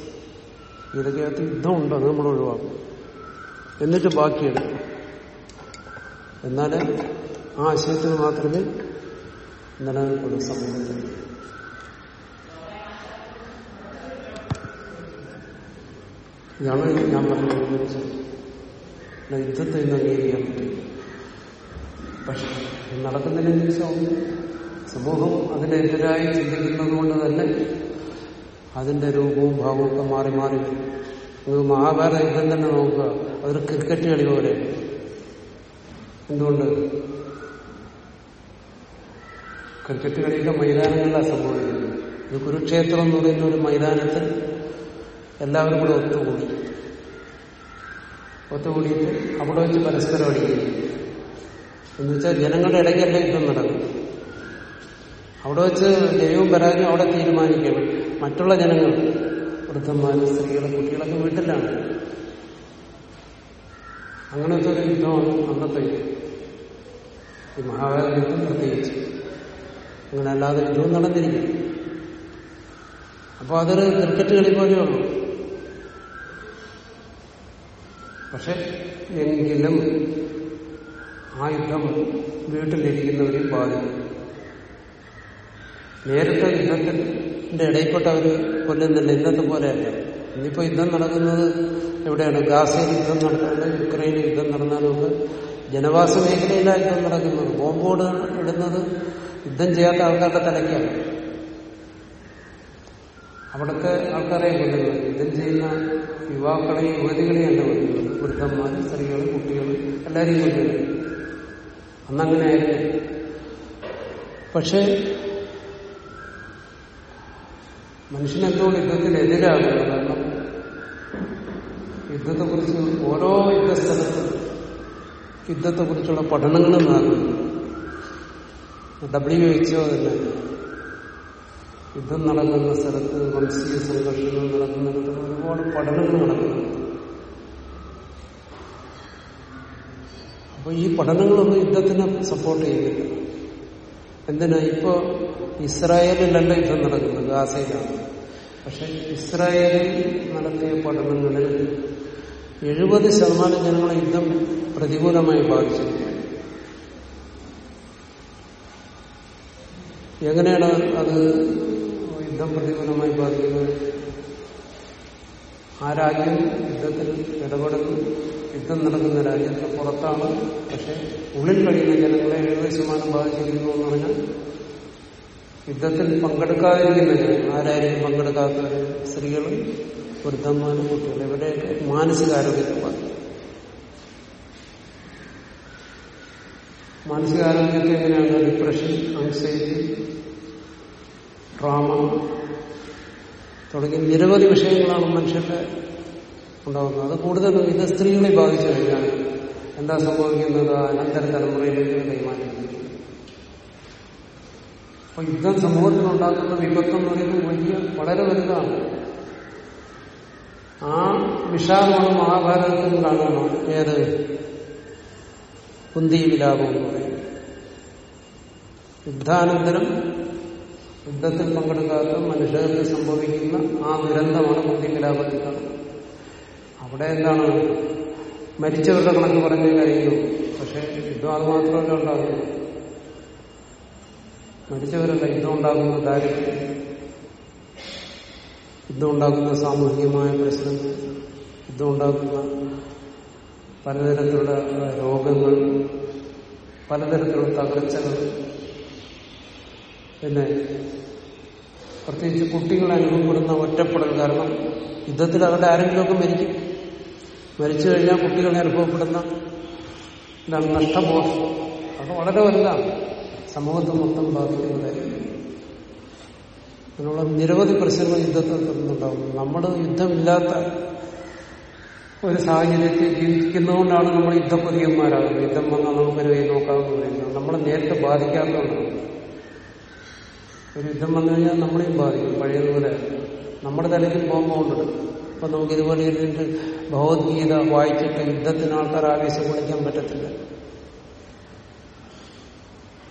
ഗീതയ്ക്കകത്ത് യുദ്ധമുണ്ട് അത് നമ്മൾ ഒഴിവാക്കും എന്നിട്ട് ബാക്കിയെടുക്കും. എന്നാൽ ആ ആശയത്തിന് മാത്രമേ നിലനിൽക്കുന്ന സമൂഹത്തിൽ. ഇതാണ് ഞാൻ പറഞ്ഞത് യുദ്ധത്തെ ഇന്ന് അംഗീകരിക്കാൻ പറ്റും പക്ഷെ നടക്കുന്നതിന് ശേഷം സമൂഹം അതിനെതിരായി ചിന്തിക്കുന്നത് കൊണ്ട് തന്നെ അതിന്റെ രൂപവും ഭാവവും ഒക്കെ മാറി മാറി. വരും മഹാഭാരത യുദ്ധം തന്നെ നോക്കുക. അതൊരു ക്രിക്കറ്റ് കളി പോലെ എന്തുകൊണ്ട്? ക്രിക്കറ്റ് കളിയിലെ മൈതാനങ്ങളിലാണ് സംഭവിക്കുന്നത്. ഇത് കുരുക്ഷേത്രം എന്ന് പറയുന്ന ഒരു മൈതാനത്തിൽ എല്ലാവരും കൂടെ ഒത്തുകൂടി. ഒത്തുകൂടിയിട്ട് അവിടെ വെച്ച് പരസ്പരം അടിക്കുന്നു. എന്നുവെച്ചാൽ ജനങ്ങളുടെ ഇടയ്ക്കല്ല യുദ്ധം നടക്കും അവിടെ വെച്ച് ജയവും പരാജയവും അവിടെ തീരുമാനിക്കണം. മറ്റുള്ള ജനങ്ങൾ വൃദ്ധന്മാരും സ്ത്രീകളും കുട്ടികളൊക്കെ വീട്ടിലാണ്. അങ്ങനത്തെ ഒരു യുദ്ധമാണ് അന്നത്തെ ഈ മഹാഭാരത യുദ്ധം പ്രത്യേകിച്ച്. അങ്ങനെ അല്ലാതെ ഇതും നടന്നിരിക്കും. അപ്പോൾ അതൊരു ക്രിക്കറ്റ് കളി പോലെയുള്ളൂ പക്ഷെ എങ്കിലും ആ യുദ്ധം വീട്ടിലിരിക്കുന്നവരെയും ബാധിക്കും. നേരത്തെ യുദ്ധത്തിന്റെ ഇടയിൽപ്പെട്ട അവർ കൊല്ലുന്നില്ല. ഇന്നത്തെ പോലെയല്ല. ഇന്നിപ്പോ യുദ്ധം നടക്കുന്നത് എവിടെയാണ്? ഗാസയിൽ യുദ്ധം നടന്നാലും യുക്രൈനിൽ യുദ്ധം നടന്നാലും ഒക്കെ ജനവാസ മേഖലയിലാണ് യുദ്ധം നടക്കുന്നത്. ബോംബോട് ഇടുന്നത് യുദ്ധം ചെയ്യാത്ത ആൾക്കാരുടെ തലയ്ക്കാണ്. അവിടുത്തെ ആൾക്കാരെ കൊല്ലുന്നത്. യുദ്ധം ചെയ്യുന്ന യുവാക്കളെയും യുവതികളെയല്ല കൊല്ലുന്നത്. വൃദ്ധന്മാർ സ്ത്രീകൾ കുട്ടികൾ എല്ലാവരെയും കൊല്ലുന്നത്. അന്നങ്ങനെയായിരുന്നു. പക്ഷെ മനുഷ്യനെന്തുകൊണ്ട് യുദ്ധത്തിനെതിരാകുന്നു. കാരണം യുദ്ധത്തെക്കുറിച്ച് ഓരോ യുദ്ധസ്ഥലത്തും യുദ്ധത്തെക്കുറിച്ചുള്ള പഠനങ്ങളും നടക്കുന്നു. ഡബ്ല്യു എച്ച്ഒ തന്നെ യുദ്ധം നടക്കുന്ന സ്ഥലത്ത് വംശീയ സംഘർഷങ്ങൾ നടക്കുന്നിടത്ത് ഒരുപാട് പഠനങ്ങൾ നടക്കുന്നു അപ്പൊ ഈ പഠനങ്ങളൊന്നും യുദ്ധത്തിനെ സപ്പോർട്ട് ചെയ്യുന്നില്ല എന്തിനാ? ഇപ്പോ ഇസ്രായേലിലല്ല യുദ്ധം നടക്കുന്നത് ഗാസയിലാണ്. പക്ഷെ ഇസ്രായേലിൽ നടത്തിയ പഠനങ്ങളിൽ എഴുപത് ശതമാനം ജനങ്ങളെ യുദ്ധം പ്രതികൂലമായി ബാധിച്ചിരിക്കുകയാണ് എങ്ങനെയാണ് അത് യുദ്ധം പ്രതികൂലമായി ബാധിക്കുന്നത്? ആ രാജ്യം യുദ്ധത്തിൽ ഇടപെടുന്നു. യുദ്ധം നടക്കുന്ന രാജ്യത്തിന് പുറത്താണ്. പക്ഷെ ഉള്ളിൽ കഴിയുന്ന ജനങ്ങളെ എഴുപത് ശതമാനം ബാധിച്ചിരിക്കുന്നു എന്ന് പറഞ്ഞാൽ യുദ്ധത്തിൽ പങ്കെടുക്കാതിരിക്കുന്ന ജനങ്ങൾ ആരായിരിക്കും പങ്കെടുക്കാത്തവർ സ്ത്രീകളും വൃദ്ധന്മാരും കുട്ടികളും ഇവിടെ മാനസികാരോഗ്യത്തെ ബാധിക്കും. മാനസികാരോഗ്യത്തെ എങ്ങനെയാണ് ഡിപ്രഷൻ ആൻസൈറ്റി ട്രാമ തുടങ്ങി നിരവധി വിഷയങ്ങളാണ് മനുഷ്യന്റെ ഉണ്ടാകുന്നത്. അത് കൂടുതലും ഇത് സ്ത്രീകളെ ബാധിച്ചു കഴിഞ്ഞാൽ എന്താ സംഭവിക്കുന്നത്? അനന്തര തലമുറയിലേക്ക് കൈമാറ്റം അപ്പൊ യുദ്ധം സമൂഹത്തിൽ ഉണ്ടാക്കുന്ന വിപത്ത് എന്ന് പറയുന്നത് വലിയ വളരെ വലുതാണ്. ആ വിഷാദമാണ് മഹാഭാരതത്തിൽ കാണുന്നത് ഏത്? കുന്തി വിലാപം എന്ന് പറയുന്നത് യുദ്ധാനന്തരം യുദ്ധത്തിൽ പങ്കെടുക്കാത്ത മനുഷ്യർക്ക് സംഭവിക്കുന്ന ആ ദുരന്തമാണ് കുന്തി വിലാപത്തിൽ അവിടെ എന്താണ്? മരിച്ചവരുടെ കണക്ക് പറഞ്ഞു കഴിയുന്നു പക്ഷെ യുദ്ധം അത് മാത്രമല്ല ഉണ്ടാകുന്നത്. മരിച്ചവരല്ല യുദ്ധം ഉണ്ടാകുന്ന ദാരിദ്ര്യം. യുദ്ധം ഉണ്ടാക്കുന്ന സാമൂഹികമായ പ്രശ്നങ്ങൾ. യുദ്ധം ഉണ്ടാക്കുന്ന പലതരത്തിലുള്ള രോഗങ്ങൾ പലതരത്തിലുള്ള തകർച്ചകൾ. പിന്നെ പ്രത്യേകിച്ച് കുട്ടികൾ അനുഭവപ്പെടുന്ന ഒറ്റപ്പെടൽ. കാരണം യുദ്ധത്തിൽ അവരുടെ ആരെങ്കിലുമൊക്കെ മരിക്കും. മരിച്ചു കഴിഞ്ഞാൽ കുട്ടികൾ അനുഭവപ്പെടുന്ന എന്താണ് നഷ്ടബോധം? അത് വളരെ വലുതാണ്. സമൂഹത്തെ മൊത്തം ബാധിക്കുന്നതായിരിക്കും അതിനുള്ള നിരവധി പ്രശ്നങ്ങൾ യുദ്ധത്തിൽ നിന്നുണ്ടാവും നമ്മൾ യുദ്ധമില്ലാത്ത ഒരു സാഹചര്യത്തിൽ ജീവിക്കുന്നതുകൊണ്ടാണ് നമ്മൾ യുദ്ധപ്രതിയന്മാരാകുന്നത്. യുദ്ധം വന്നാൽ നമുക്ക് ഒരു കൈ നോക്കാമെന്ന് പറയുന്നത്. നമ്മളെ നേരിട്ട് ബാധിക്കാത്തതുകൊണ്ടാണ്. ഒരു യുദ്ധം വന്നു കഴിഞ്ഞാൽ നമ്മളെയും ബാധിക്കും. പഴയതുപോലെ നമ്മുടെ തലയ്ക്ക് പോകുന്നുണ്ട് അപ്പൊ നമുക്ക് ഇതുപോലെ ഇരുന്നിട്ട് ഭഗവത്ഗീത വായിച്ചിട്ട് യുദ്ധത്തിന് ആൾക്കാർ ആവേശം കൊള്ളിക്കാൻ പറ്റത്തില്ല.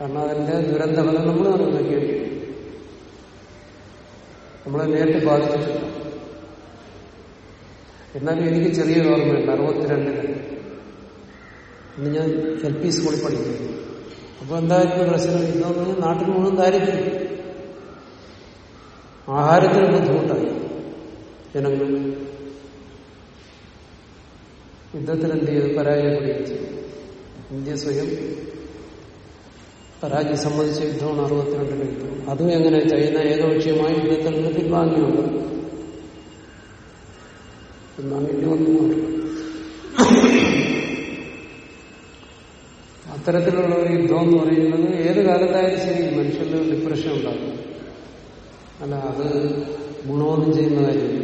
കാരണം അതിന്റെ ദുരന്തഫലം നമ്മൾ അനുഭവിക്കും നമ്മളെ നേരിട്ട് ബാധിച്ചിട്ടില്ല. എന്നാലും എനിക്ക് ചെറിയ ഓർമ്മയുണ്ട്. അറുപത്തിരണ്ടിൽ ഇന്ന് ഞാൻ എൽ പി സ്കൂളിൽ പഠിക്കുന്നു. അപ്പൊ എന്തായിരുന്നു പ്രശ്നം? യുദ്ധം പറഞ്ഞാൽ നാട്ടിൽ മുഴുവൻ ദാരിദ്ര്യം ആഹാരത്തിന് ബുദ്ധിമുട്ടായി ജനങ്ങൾ. യുദ്ധത്തിൽ എന്ത് ചെയ്ത്? പരാജയപ്പെടുകയും ഇന്ത്യ സ്വയം പരാജയം സംബന്ധിച്ച യുദ്ധമാണ് അറുപത്തിരണ്ടിലെ യുദ്ധം. അതും എങ്ങനെ? ചൈന ഏകപക്ഷീയമായി യുദ്ധത്തിൽ നിന്ന് പിൻവാങ്ങിയുണ്ട്. പിൻവാങ്ങേണ്ടി വന്നു ഒന്നും അത്തരത്തിലുള്ള ഒരു യുദ്ധം എന്ന് പറയുന്നത് ഏത് കാലത്തായാലും ശരി മനുഷ്യന് ഡിപ്രഷൻ ഉണ്ടാകും. അല്ല അത് ഗുണമൊന്നും ചെയ്യുന്ന കാര്യമില്ല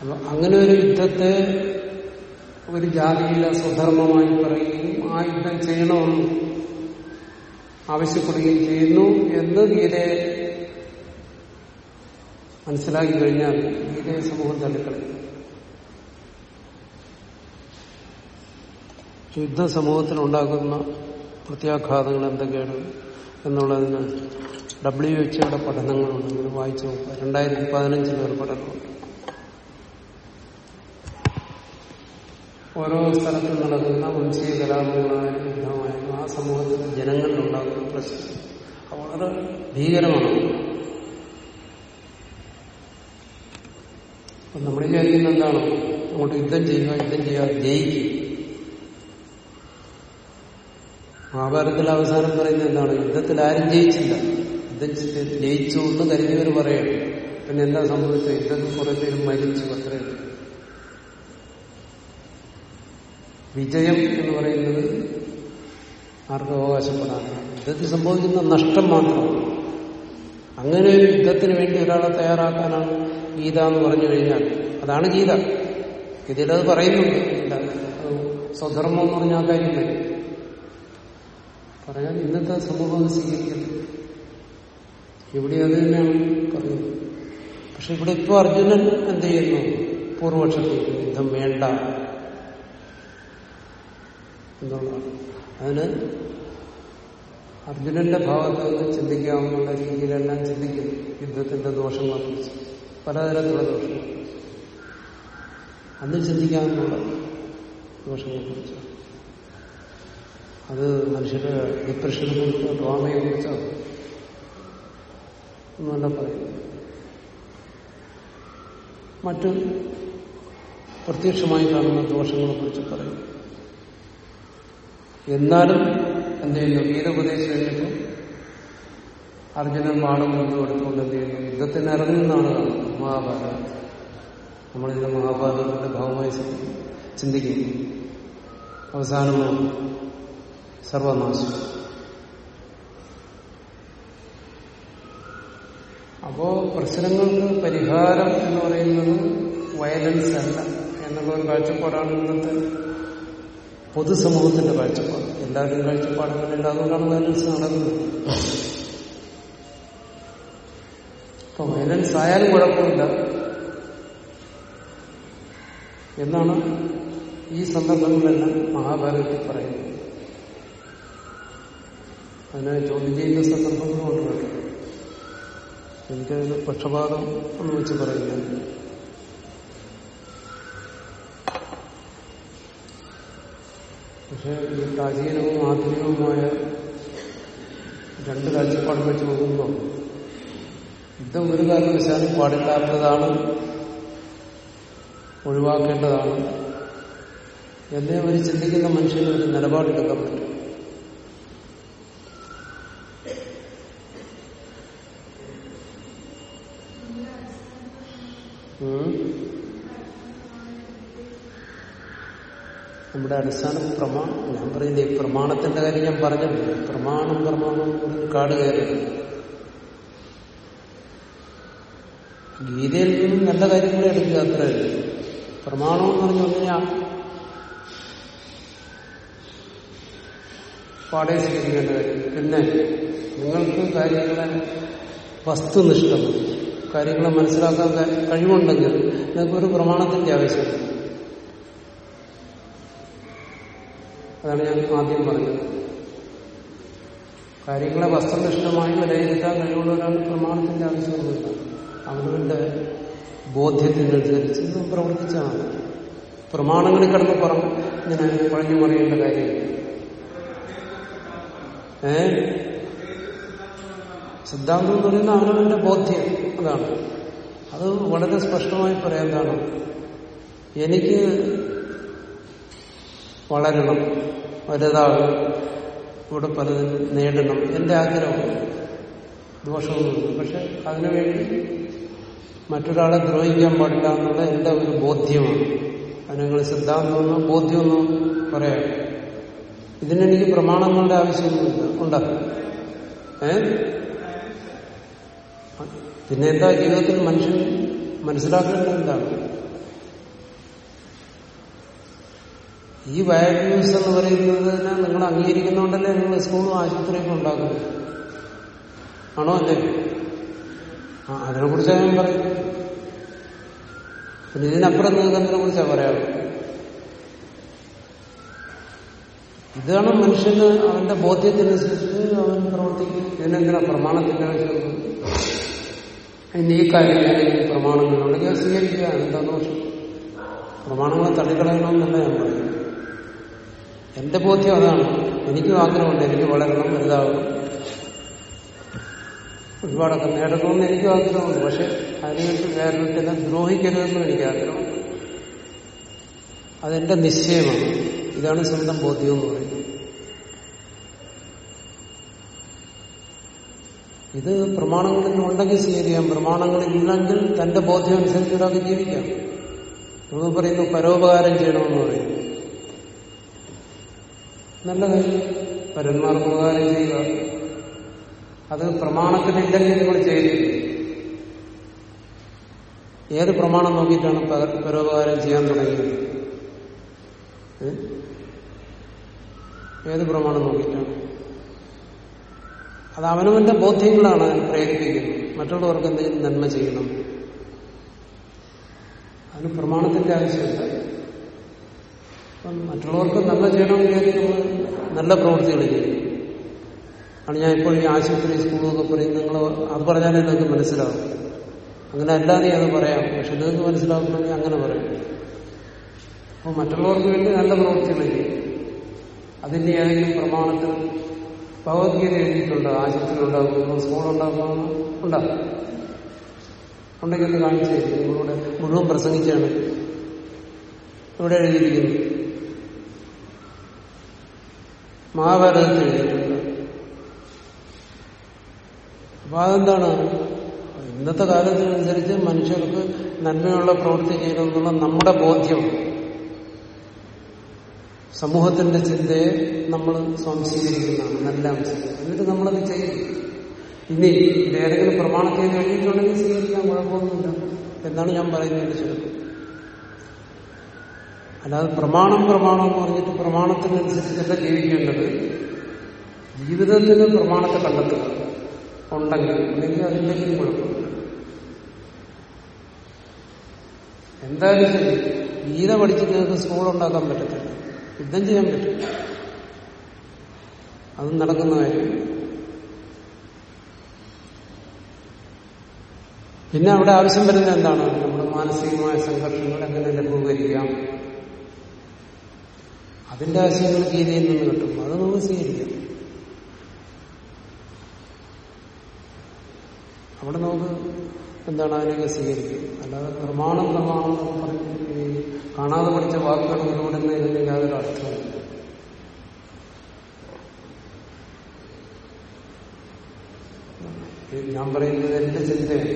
അപ്പൊ അങ്ങനെ ഒരു യുദ്ധത്തെ ഒരു ജാതിയിലെ സ്വധർമ്മമായി പറയുകയും ആ യുദ്ധം ചെയ്യണമെന്ന് ആവശ്യപ്പെടുകയും ചെയ്യുന്നു എന്ന് ഗീതയെ മനസ്സിലാക്കി കഴിഞ്ഞാൽ ഗീതയെ സമൂഹം തള്ളിക്കളയും യുദ്ധ സമൂഹത്തിൽ ഉണ്ടാക്കുന്ന പ്രത്യാഘാതങ്ങൾ എന്തൊക്കെയാണ് എന്നുള്ളതിന് ഡബ്ല്യു എച്ച് ഒയുടെ പഠനങ്ങളുണ്ട്. ഇങ്ങനെ വായിച്ചു നോക്കുക. രണ്ടായിരത്തി പതിനഞ്ചിൽ ഒരു പഠനമുണ്ട്. ഓരോ സ്ഥലത്തും നടക്കുന്ന വംശീയ കലാപങ്ങളായാലും യുദ്ധമായാലും ആ സമൂഹത്തിൽ ജനങ്ങളിലുണ്ടാകുന്ന പ്രശ്നം. വളരെ ഭീകരമാണ്. അപ്പൊ നമ്മൾ വിചാരിക്കുന്ന എന്താണ്? അങ്ങോട്ട് യുദ്ധം ചെയ്യുക യുദ്ധം ചെയ്യുക ജയിക്കും. മഹാഭാരതത്തിൽ അവസാനം പറയുന്നത് എന്താണ്? യുദ്ധത്തിൽ ആരും ജയിച്ചില്ല. യുദ്ധം ജയിച്ചു എന്ന് കരുതിയവർ പറയണം പിന്നെ എന്താ സംഭവിച്ചത്? യുദ്ധത്തിൽ കുറെ പേര് മരിച്ചു അത്രയും വിജയം എന്ന് പറയുന്നത് ആർക്കും അവകാശപ്പെടാനാണ് യുദ്ധത്തിൽ സംഭവിക്കുന്ന നഷ്ടം മാത്രമാണ് അങ്ങനെ ഒരു യുദ്ധത്തിന് വേണ്ടി ഒരാളെ തയ്യാറാക്കാനാണ് ഗീത എന്ന് പറഞ്ഞു കഴിഞ്ഞാൽ അതാണ് ഗീത. ഗീതയിലത് പറയുന്നുണ്ട്. അത് സ്വധർമ്മം എന്ന് പറഞ്ഞാൽ കാര്യം വരും. പറയാൻ ഇന്നത്തെ സമൂഹം സ്വീകരിക്കുന്നത് ഇവിടെ അത് തന്നെയാണ് പറയുന്നത്. പക്ഷെ ഇവിടെ ഇപ്പൊ അർജുനൻ എന്ത് ചെയ്യുന്നു? പൂർവപക്ഷത്തിൽ യുദ്ധം വേണ്ട. എന്നുള്ളതാണ്. അതിന് അർജുനന്റെ ഭാഗത്ത് നിന്ന് ചിന്തിക്കാവുന്ന രീതിയിലെല്ലാം ചിന്തിക്കുന്നു യുദ്ധത്തിന്റെ ദോഷങ്ങളെ കുറിച്ച് പലതരത്തിലുള്ള ദോഷങ്ങൾ അന്ന് ചിന്തിക്കാമെന്നുള്ള ദോഷങ്ങളെ കുറിച്ച് അത് മനുഷ്യരുടെ ഡിപ്രഷനെ കുറിച്ചോ ഡ്രാമയെ കുറിച്ചോ ഒന്നുമല്ല പറയുന്നത്. മറ്റ് പ്രത്യക്ഷമായി കാണുന്ന ദോഷങ്ങളെ കുറിച്ച് പറയും എന്നാലും എന്ത് ചെയ്യുന്നു ഗീത ഉപദേശിച്ച് കഴിഞ്ഞപ്പോൾ അർജുനൻ കൊണ്ടു എടുത്തുകൊണ്ട് എന്ത് ചെയ്യുന്നു യുദ്ധത്തിന് ഇറങ്ങുന്നതാണ് കാണുന്നത് മഹാഭാരതം. നമ്മളിതിന്റെ മഹാഭാരതത്തിന്റെ ഭാവമായി ചിന്തിക്കുന്നു. അവസാനം സർവനാശം അപ്പോ പ്രശ്നങ്ങൾക്ക് പരിഹാരം എന്ന് പറയുന്നത് വയലൻസ് അല്ല എന്നുള്ള ഒരു കാഴ്ചപ്പാടാണ് ഇന്നത്തെ പൊതുസമൂഹത്തിന്റെ കാഴ്ചപ്പാട്. എല്ലാവരും കാഴ്ചപ്പാടുകളില്ല അതുകൊണ്ടാണ് വയലൻസ് നടക്കുന്നത്. അപ്പൊ വയലൻസ് ആയാലും കുഴപ്പമില്ല. എന്നാണ് ഈ സന്ദർഭങ്ങളെല്ലാം മഹാഭാരതത്തിൽ പറയുന്നത്. അതിനെ ചോദ്യം ചെയ്യുന്ന സന്ദർഭങ്ങളുണ്ട് കേട്ടോ എനിക്കതിന് പക്ഷപാതം എന്ന് വെച്ച് പറയുന്നത് പക്ഷെ ഈ പ്രാചീനവും ആധുനികവുമായ രണ്ട് കാഴ്ചപ്പാടും വെച്ച് നോക്കുമ്പോൾ യുദ്ധം ഒരു കാരണവശാലും പാടില്ലാത്തതാണ്. ഒഴിവാക്കേണ്ടതാണ്. എന്നേ ഒരു ചിന്തിക്കുന്ന മനുഷ്യന് ഒരു നിലപാടെടുക്കാൻ പറ്റും. നമ്മുടെ അടിസ്ഥാന പ്രമാണം ഞാൻ പറയുന്നത് ഈ പ്രമാണത്തിന്റെ കാര്യം ഞാൻ പറഞ്ഞില്ല പ്രമാണം പ്രമാണം കാട് കയറി ഗീതയിൽ നിന്നും നല്ല കാര്യങ്ങളെ എടുക്കുക അത്ര പ്രമാണം എന്ന് പറഞ്ഞ ഒന്നിനാ പാടെ സ്വീകരിക്കേണ്ട കാര്യം. പിന്നെ നിങ്ങൾക്ക് കാര്യങ്ങളെ വസ്തുനിഷ്ഠം കാര്യങ്ങളെ മനസ്സിലാക്കാൻ കഴിവുണ്ടെങ്കിൽ നിങ്ങൾക്ക് ഒരു പ്രമാണത്തിന്റെ ആവശ്യമില്ല അതാണ് ഞാൻ ആദ്യം പറഞ്ഞത്. കാര്യങ്ങളെ വസ്തുനിഷ്ഠമായി വിലയിരുത്താൻ കഴിവുള്ളവരാണ് പ്രമാണത്തിന്റെ ആവശ്യമൊന്നുമില്ല അവരുടെ ബോധ്യത്തിനനുസരിച്ച് മതി പ്രമാണങ്ങളിൽ കിടന്ന് പറഞ്ഞു ഇങ്ങനെ പഴഞ്ഞു മറിയേണ്ട കാര്യമില്ല. ഏ? സിദ്ധാന്തം എന്ന് പറയുന്ന അവനവന്റെ ബോധ്യം. അതാണ്. അത് വളരെ സ്പഷ്ടമായി പറയേണ്ടതാണ് എനിക്ക് വളരണം. വലുതാകണം ഇവിടെ പലതും നേടണം. എന്റെ ആഗ്രഹം. ദോഷമൊന്നുമില്ല. പക്ഷെ അതിനുവേണ്ടി മറ്റൊരാളെ ദ്രോഹിക്കാൻ പാടില്ല എന്നുള്ള എന്റെ ഒരു ബോധ്യമാണ്. അത് നിങ്ങൾ സിദ്ധാന്തമെന്നോ ബോധ്യമെന്നോ പറയാം. ഇതിനെനിക്ക് പ്രമാണങ്ങളുടെ ആവശ്യമൊന്നുമില്ല ഉണ്ടോ? ഏ? പിന്നെ എന്താ ജീവിതത്തിൽ മനുഷ്യൻ മനസ്സിലാക്കേണ്ടത് എന്താണ്? ഈ വാല്യൂസ് എന്ന് പറയുന്നതിനെ നിങ്ങൾ അംഗീകരിക്കുന്നുണ്ടല്ലേ നിങ്ങൾ സ്കൂളും ആശുപത്രിയൊക്കെ ഉണ്ടാക്കുന്നത്? ആണോ അല്ലേ? ആ അതിനെ കുറിച്ചാണ് ഞാൻ പറയുന്നത് പിന്നെ ഇതിനപ്പുറം നിൽക്കുന്നതിനെ കുറിച്ചാണ് പറയാനുള്ളത്? ഇതാണ് മനുഷ്യന് അവന്റെ ബോധ്യത്തിനനുസരിച്ച് അവൻ പ്രവർത്തിക്കും. ഇതിനെന്തിനാ പ്രമാണത്തിന്റെ ആവശ്യം ഇനി ഈ കാര്യം ഏതെങ്കിലും പ്രമാണങ്ങളുണ്ടെങ്കിൽ സ്വീകരിക്കുക. എന്താ ദോഷം? പ്രമാണങ്ങളെ തള്ളിക്കളയണമെന്നല്ല ഞാൻ പറയുന്നത്. എന്റെ ബോധ്യം അതാണ്. എനിക്കും ആഗ്രഹമുണ്ട്. എനിക്ക് വളരണം വലുതാകണം ഒരുപാടൊക്കെ നേടണമെന്ന് എനിക്കും ആഗ്രഹമുണ്ട്. പക്ഷെ അതിനുവേണ്ടി കേരളത്തിനെ ദ്രോഹിക്കരുതെന്നും എനിക്ക് ആഗ്രഹമുണ്ട്. അതെന്റെ നിശ്ചയമാണ്. ഇതാണ് സ്വന്തം ബോധ്യം എന്ന് പറയുന്നത്. ഇത് പ്രമാണങ്ങളിൽ ഉണ്ടെങ്കിൽ സ്വീകരിക്കാം പ്രമാണങ്ങളില്ലെങ്കിൽ തന്റെ ബോധ്യം അനുസരിച്ച് ഒരാൾക്ക് ജീവിക്കാം. നമ്മൾ പറയുന്നു പരോപകാരം ചെയ്യണമെന്ന് പറയും നല്ല കാര്യം. പരന്മാർക്ക് ഉപകാരം ചെയ്യുക. അത് പ്രമാണത്തിലില്ലെങ്കിൽ നിങ്ങൾ ചെയ്തില്ല ഏത് പ്രമാണം നോക്കിയിട്ടാണ് പര- പരോപകാരം ചെയ്യാൻ തുടങ്ങിയത്? ഏത് പ്രമാണം നോക്കിയിട്ടാണ്? അത് അവനവന്റെ ബോധ്യങ്ങളാണ് അതിന് പ്രേരിപ്പിക്കുന്നത്. മറ്റുള്ളവർക്ക് എന്തെങ്കിലും നന്മ ചെയ്യണം. അതിന് പ്രമാണത്തിന്റെ ആവശ്യമില്ല. അപ്പം മറ്റുള്ളവർക്ക് നന്മ ചെയ്യണമെങ്കിൽ നമ്മൾ നല്ല പ്രവൃത്തികൾ ചെയ്യും ആണ് ഞാൻ ഇപ്പോൾ ഈ ആശുപത്രി സ്കൂളൊക്കെ പറയും നിങ്ങൾ അത് പറഞ്ഞാലേ നിങ്ങൾക്ക് മനസ്സിലാവും. അങ്ങനെ അല്ലാതെ അത് പറയാം. പക്ഷെ നിങ്ങൾക്ക് മനസ്സിലാവുന്നുണ്ടെങ്കിൽ അങ്ങനെ പറയാം. അപ്പോൾ മറ്റുള്ളവർക്ക് വേണ്ടി നല്ല പ്രവൃത്തികൾ ചെയ്യും. അതിന്റെ ഏതെങ്കിലും പ്രമാണത്തിൽ ഭഗവത്ഗീത എഴുതിയിട്ടുണ്ട്. ആശുപത്രി ഉണ്ടാക്കുന്നു സ്കൂൾ ഉണ്ടാക്കുന്നു ഉണ്ടാകും. ഉണ്ടെങ്കിൽ ഒന്ന് കാണിച്ചു തരും. മുഴുവൻ പ്രസംഗിച്ചാണ് ഇവിടെ എഴുതിയിരിക്കുന്നത്. മഹാഭാരതത്തിൽ എഴുതിയിട്ടുണ്ട് അപ്പൊ അതെന്താണ്? ഇന്നത്തെ കാലത്തിനനുസരിച്ച് മനുഷ്യർക്ക് നന്മയുള്ള പ്രവൃത്തി ചെയ്യണമെന്നുള്ള നമ്മുടെ ബോധ്യം. സമൂഹത്തിന്റെ ചിന്തയെ നമ്മൾ സ്വാംശീകരിക്കുന്നതാണ് നല്ല അംശം എന്നിട്ട് നമ്മളത് ചെയ്യും. ഇനി ഇതേതെങ്കിലും പ്രമാണത്തിൽ എഴുതിയിട്ടുണ്ടെങ്കിൽ സ്വീകരിക്കാൻ കുഴപ്പമൊന്നുമില്ല. എന്നാണ് ഞാൻ പറയുന്നതിന്റെ ചുരുക്കം. അല്ലാതെ പ്രമാണം പ്രമാണം എന്ന് പറഞ്ഞിട്ട് പ്രമാണത്തിനനുസരിച്ചല്ല ജീവിക്കേണ്ടത്. ജീവിതത്തിന് പ്രമാണത്തെ കണ്ടെത്തുക. ഉണ്ടെങ്കിൽ അല്ലെങ്കിൽ അതില്ലെങ്കിലും കുഴപ്പമില്ല. എന്തായാലും ശരി ഗീത പഠിച്ചിട്ട് നിങ്ങൾക്ക് സ്കൂൾ ഉണ്ടാക്കാൻ പറ്റത്തില്ല. യുദ്ധം ചെയ്യാൻ പറ്റില്ല. അത് നടക്കുന്ന കാര്യം. പിന്നെ അവിടെ ആവശ്യം വരുന്നത് എന്താണ്? നമ്മുടെ മാനസികമായ സംഘർഷങ്ങൾ എങ്ങനെ ലഘൂകരിക്കാം? അതിന്റെ ആശയങ്ങൾ ഗീതയിൽ നിന്ന് കിട്ടും. അത് നമുക്ക് സ്വീകരിക്കാം. അവിടെ നമുക്ക് എന്താണ് അതിനൊക്കെ സ്വീകരിക്കും അല്ലാതെ പ്രമാണം പ്രമാണം എന്ന് പറഞ്ഞ് ഈ കാണാതെ പഠിച്ച വാക്കുകൾ ഉൾപ്പെടുന്നതിന് യാതൊരു അർത്ഥമില്ല ഞാൻ പറയുന്നത് എന്റെ ചിന്തയാണ്.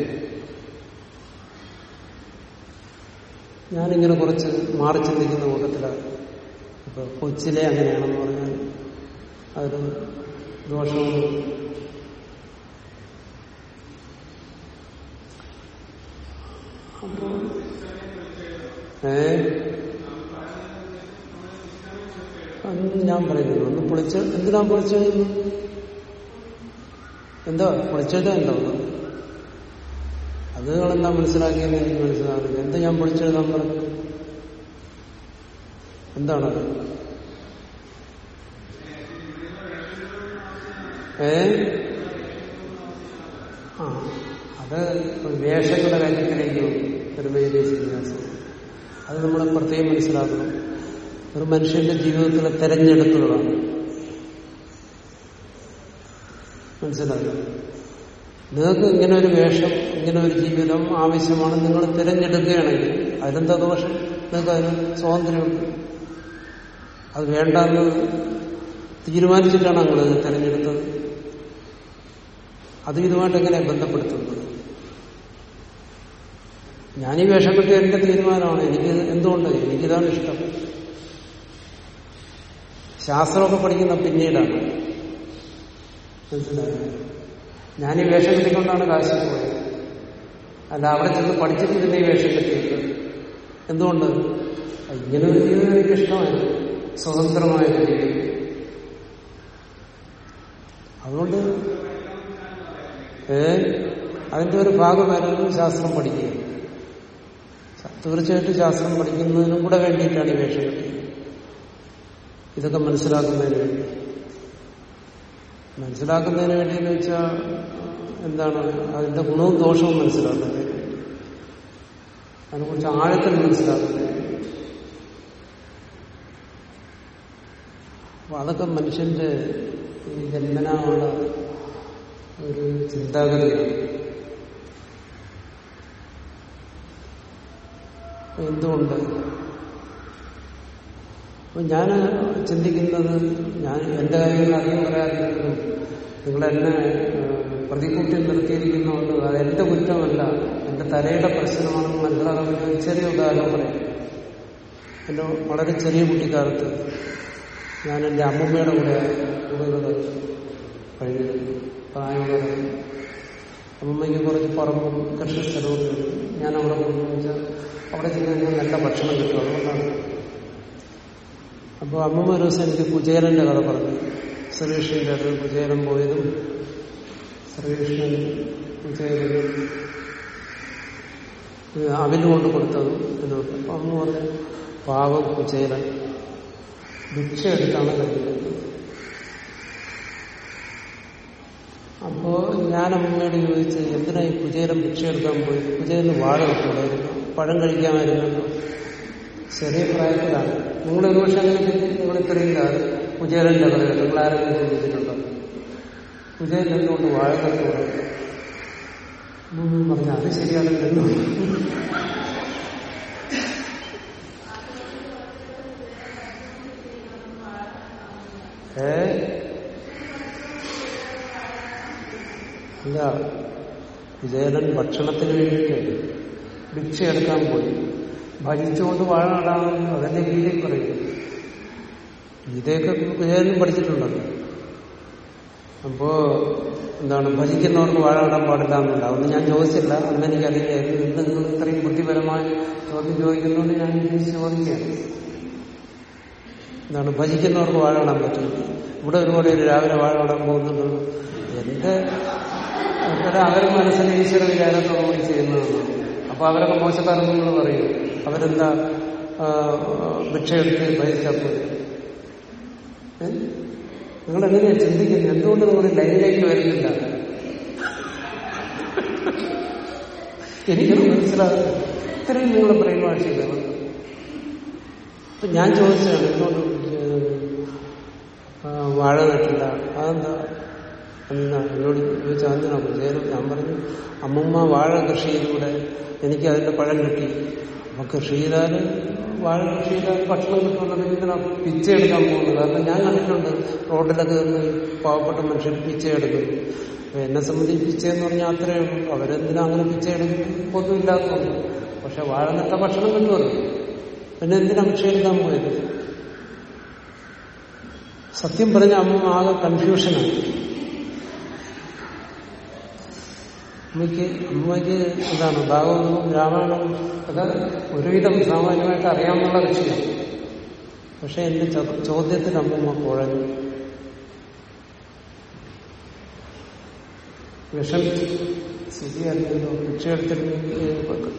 ഞാനിങ്ങനെ കുറച്ച് മാറി ചിന്തിക്കുന്ന കൂട്ടത്തിലാണ് ഇപ്പൊ കൊച്ചിലെ അങ്ങനെയാണെന്ന് പറഞ്ഞാൽ അതൊരു ദോഷവും അപ്പോ ഏ ഞാൻ പറയുന്നില്ല. ഒന്ന് പൊളിച്ച എന്തിനാ പൊളിച്ചെഴുതുന്നു എന്താ? പൊളിച്ചെഴുതാൻ എന്താ? അത് നിങ്ങളെന്താ മനസ്സിലാക്കിയെന്ന് എനിക്ക് മനസ്സിലാകുന്നില്ല എന്താ ഞാൻ പൊളിച്ചെഴുതാൻ പറഞ്ഞു എന്താണ്? ഏ? ആ അത് വേഷങ്ങളുടെ കാര്യത്തിലേക്ക് പെരുമയിലെ സന്യാസം അത് നമ്മൾ പ്രത്യേകം മനസ്സിലാക്കണം. ഒരു മനുഷ്യന്റെ ജീവിതത്തിലെ തെരഞ്ഞെടുപ്പുകളാണ് മനസ്സിലാക്കുക നിങ്ങൾക്ക് ഇങ്ങനെ ഒരു വേഷം ഇങ്ങനെ ഒരു ജീവിതം ആവശ്യമാണ് നിങ്ങൾ തിരഞ്ഞെടുക്കുകയാണെങ്കിൽ അതിലെന്താ ദോഷം? നിങ്ങൾക്ക് അതിന് സ്വാതന്ത്ര്യമുണ്ട്. അത് വേണ്ടെന്ന് തീരുമാനിച്ചിട്ടാണ് നിങ്ങൾ തിരഞ്ഞെടുത്തത്. അത് ഇതുമായിട്ട് എങ്ങനെ ബന്ധപ്പെടുത്തുന്നത്? ഞാൻ ഈ വേഷം കിട്ടിയ എന്റെ തീരുമാനമാണ്. എനിക്ക് എന്തുകൊണ്ട്? എനിക്കിതാണ് ഇഷ്ടം. ശാസ്ത്രമൊക്കെ പഠിക്കുന്ന പിന്നീടാണ്. മനസ്സിലായോ? ഞാൻ ഈ വേഷം കാശി പോയത്. അല്ല അവിടെ ചെന്ന് പഠിച്ചിട്ട് പിന്നെ ഈ വേഷം കിട്ടിയത്. എന്തുകൊണ്ട്? ഇങ്ങനെ ഒരു ജീവിതം എനിക്ക് ഇഷ്ടമായി സ്വതന്ത്രമായ ജീവിതം അതുകൊണ്ട് ഏ? അതിന്റെ ഒരു ഭാഗമായിരുന്നു ശാസ്ത്രം പഠിക്കുക. തീർച്ചയായിട്ടും ശാസ്ത്രം പഠിക്കുന്നതിനും കൂടെ വേണ്ടിയിട്ടാണ് ഈ വേഷം ഇതൊക്കെ മനസ്സിലാക്കുന്നതിന് വേണ്ടി. മനസ്സിലാക്കുന്നതിന് വേണ്ടി എന്ന് വെച്ചാൽ എന്താണ് അതിന്റെ ഗുണവും ദോഷവും മനസ്സിലാക്കുന്നത് അതിനെക്കുറിച്ച് ആഴത്തിൽ മനസ്സിലാക്കുന്നത് അപ്പൊ അതൊക്കെ മനുഷ്യന്റെ ഈ ജന്മനായുള്ള ഒരു ചിന്താഗതിയാണ്. എന്തുകൊണ്ട്? അപ്പൊ ഞാൻ ചിന്തിക്കുന്നത് ഞാൻ എന്റെ കാര്യങ്ങൾ അധികം പറയാതിരിക്കുന്നു. നിങ്ങളെന്നെ പ്രതികൂട്ടി നിർത്തിയിരിക്കുന്നതുകൊണ്ട് അത് എന്റെ കുറ്റമല്ല എന്റെ തലയുടെ പ്രശ്നമാണെന്ന് മനസ്സിലാക്കാൻ ഒരു ചെറിയ ഉദാഹരണം പറയാം. എന്റെ വളരെ ചെറിയ കുട്ടിക്കാലത്ത് ഞാൻ എന്റെ അമ്മമ്മയുടെ കൂടെ കൂടുതൽ കഴിഞ്ഞു പ്രായമുള്ള അമ്മമ്മയ്ക്ക് കുറച്ച് പറമ്പും കൃഷി സ്ഥലവും ഞാൻ അവിടെ കൊണ്ടുവച്ചാൽ അവിടെ ചെന്ന് കഴിഞ്ഞാൽ നല്ല ഭക്ഷണം കിട്ടും അതുകൊണ്ടാണ്. അപ്പോൾ അമ്മ ഒരു ദിവസം എനിക്ക് കുചേരന്റെ കഥ പറഞ്ഞു. ശ്രീകൃഷ്ണന്റെ അടുത്ത് കുചേരൻ പോയതും ശ്രീകൃഷ്ണൻ കുചേരനും അവന് കൊണ്ട് കൊടുത്തതും ഇതൊക്കെ അപ്പൊ അമ്മ പറഞ്ഞു പാവം കുചേരൻ ഭിക്ഷ എടുത്താണ് കഴിക്കുന്നത് അപ്പോ ഞാൻ അമ്മയോട് ചോദിച്ച് എന്തിനാ ഈ കുചേരൻ ഭിക്ഷ എടുക്കാൻ പോയി കുചേരന് വാഴ വെക്കൂടായിരുന്നു പഴം കഴിക്കാമായിരുന്നല്ലോ ചെറിയ പ്രായത്തിലാണ്. നിങ്ങൾ ഒരു പക്ഷെ അങ്ങനെ ചിന്തിച്ച് നിങ്ങൾ ഇത്രയും കുചേരന്റെ കഥ നിങ്ങൾ ആരെങ്കിലും ചിന്തിച്ചിട്ടുണ്ടോ കുചേരൻ എന്തുകൊണ്ട് വാഴ കത്തുകൂടെ പറഞ്ഞു അത് ശരിയാണ് എന്തുകൊണ്ട് ഏ? അല്ല വിജയനൻ ഭക്ഷണത്തിന് വേണ്ടിയിട്ട് ഭിക്ഷ എടുക്കാൻ പോയി. ഭജിച്ചുകൊണ്ട് വാഴ നടാമെന്ന് അതല്ലേ ഗീതയിൽ പറയും ഗീതയൊക്കെ വിജയനും പഠിച്ചിട്ടുണ്ടല്ലോ അപ്പോ എന്താണ് ഭജിക്കുന്നവർക്ക് വാഴ നടാൻ പാടില്ല എന്നുണ്ട്. അതൊന്നും ഞാൻ ചോദിച്ചില്ല. അന്ന് എനിക്കറിയില്ലായിരുന്നു ഇന്ന് നിങ്ങൾ ഇത്രയും ബുദ്ധിപരമായ ചോദ്യം ചോദിക്കുന്നതുകൊണ്ട് ഞാൻ ചോദിക്കുകയാണ്. എന്താണ് ഭജിക്കുന്നവർക്ക് വാഴ നടാൻ പറ്റും ഇവിടെ ഒരുപാട് രാവിലെ വാഴ നടാൻ പോകുന്നുണ്ടല്ലോ എന്റെ അവരുടെ അവർ മനസ്സിന് ഈശ്വര വിചാരത്തോടുകൂടി ചെയ്യുന്നതാണ്. അപ്പൊ അവരൊക്കെ മോശക്കാരെന്ന് നിങ്ങൾ പറയും. അവരെന്താ ഭിക്ഷയെടുത്ത് ഭജിച്ചപ്പോൾ നിങ്ങൾ എങ്ങനെയാ ചിന്തിക്കുന്നത് എന്തുകൊണ്ട് നിങ്ങൾ ലൈനിലേക്ക് വരുന്നില്ല എനിക്കത് മനസ്സിലാകും ഇത്രയും നിങ്ങൾ ബ്രെയിൻ വാഷ് ചെയ്തത് അപ്പൊ ഞാൻ ചോദിച്ചതാണ് എന്തുകൊണ്ട് വാഴ നട്ടില്ല? അതെന്താ? എന്നാ എന്നോട് ചോദിച്ചാൽ നേരം ഞാൻ പറഞ്ഞു അമ്മമ്മ വാഴ കൃഷിയിലൂടെ എനിക്ക് അതിന്റെ പഴം കിട്ടി. അപ്പൊ കൃഷി ചെയ്താൽ വാഴ കൃഷി ചെയ്താൽ ഭക്ഷണം കിട്ടുന്നുണ്ടെങ്കിൽ ഇതിനാ പിച്ച എടുക്കാൻ പോകുന്നത് കാരണം ഞാൻ കണ്ടിട്ടുണ്ട് റോഡിലൊക്കെ നിന്ന് പാവപ്പെട്ട മനുഷ്യർ പിച്ച എടുക്കുന്നു. അപ്പൊ എന്നെ സംബന്ധിച്ച് പിച്ച എന്ന് പറഞ്ഞാൽ അത്രയേ ഉള്ളൂ. അവരെന്തിനാ അങ്ങനെ പിച്ച എടുക്കുന്നു ഒന്നും ഇല്ലാത്തതുകൊണ്ട്. പക്ഷെ വാഴ നട്ട ഭക്ഷണം കിട്ടുമല്ലോ. പിന്നെ എന്തിനാ പിച്ചയെടുക്കാൻ പോയത്? സത്യം പറഞ്ഞ അമ്മ ആകെ കൺഫ്യൂഷനായി അമ്മയ്ക്ക് അമ്മയ്ക്ക് എന്താണ് ഭാഗവതവും രാമായണവും ഒക്കെ ഒരുവിധം സാമാന്യമായിട്ട് അറിയാമെന്നുള്ള വിഷയം. പക്ഷെ എന്റെ ചോദ്യത്തിൽ അമ്മമ്മ കുഴഞ്ഞു. വിഷമിച്ചു ശരിയല്ലല്ലോ ഭിക്ഷ എടുത്തിട്ട്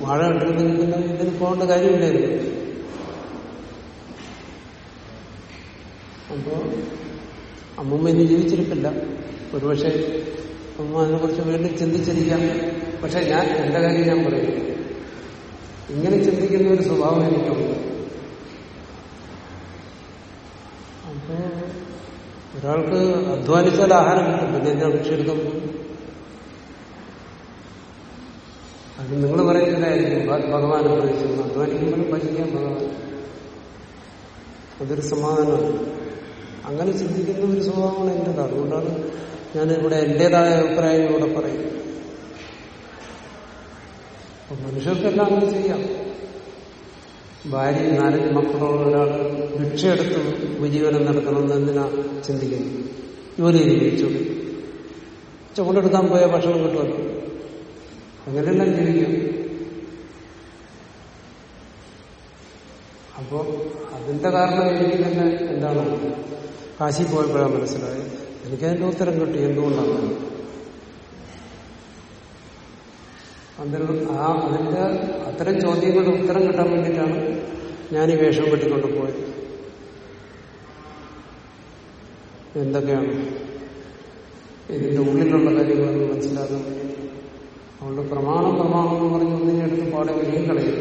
വാഴ പിന്നെ ഇതിന് പോകേണ്ട കാര്യമില്ലായിരുന്നു. അപ്പോ അമ്മമ്മ ഇനി ജീവിച്ചിരിപ്പില്ല. ഒരുപക്ഷെ അമ്മ അതിനെക്കുറിച്ച് വീണ്ടും ചിന്തിച്ചിരിക്കാം പക്ഷെ ഞാൻ എന്റെ കാര്യം ഞാൻ പറയും. ഇങ്ങനെ ചിന്തിക്കുന്ന ഒരു സ്വഭാവം എനിക്കുണ്ട്. അപ്പോ ഒരാൾക്ക് അധ്വാനിച്ചാൽ ആഹാരം കിട്ടും. പിന്നെ എന്നെ ഭിക്ഷ എടുക്കാൻ അത് നിങ്ങൾ പറയുന്നില്ലായിരിക്കും ഭഗവാൻ ഉപദേശിക്കുന്നു അധ്വാനിക്കുമ്പോഴും ഭജിക്കാൻ ഭഗവാൻ. അതൊരു സമാധാനമാണ്. അങ്ങനെ ചിന്തിക്കുന്ന ഒരു സ്വഭാവമാണ് എന്റേത്. അതുകൊണ്ടാണ് ഞാൻ ഇവിടെ എന്റേതായ അഭിപ്രായം ഇവിടെ പറയും. മനുഷ്യർക്കെല്ലാം അങ്ങനെ ചെയ്യാം. ഭാര്യയും നാലഞ്ച് മക്കളോട് ഒരാൾ ഭിക്ഷയെടുത്ത് ഉപജീവനം നടത്തണമെന്ന് എന്തിനാ ചിന്തിക്കുന്നു ജോലി ജീവിച്ചു? ചുവടെടുക്കാൻ പോയ ഭക്ഷണം കിട്ടുമല്ലോ? അങ്ങനെയെല്ലാം ജീവിക്കും. അപ്പോ അതിന്റെ കാരണം എനിക്ക് തന്നെ എന്താണ്? കാശി പോയപ്പോഴാണ് മനസ്സിലായത്. എനിക്കതിന്റെ ഉത്തരം കിട്ടി എന്തുകൊണ്ടാണ്? ആ അതിന്റെ അത്തരം ചോദ്യങ്ങളുടെ ഉത്തരം കിട്ടാൻ വേണ്ടിയിട്ടാണ് ഞാൻ ഈ വേഷം കെട്ടിക്കൊണ്ട് പോയത്. എന്തൊക്കെയാണ്? ഇതിന്റെ ഉള്ളിലുള്ള കാര്യങ്ങളൊന്നും മനസ്സിലാക്കാൻ അതുകൊണ്ട് പ്രമാണം പ്രമാണം എന്ന് പറഞ്ഞു ഒന്നിനെ എടുത്ത് പാടെ വലിയ കളയും.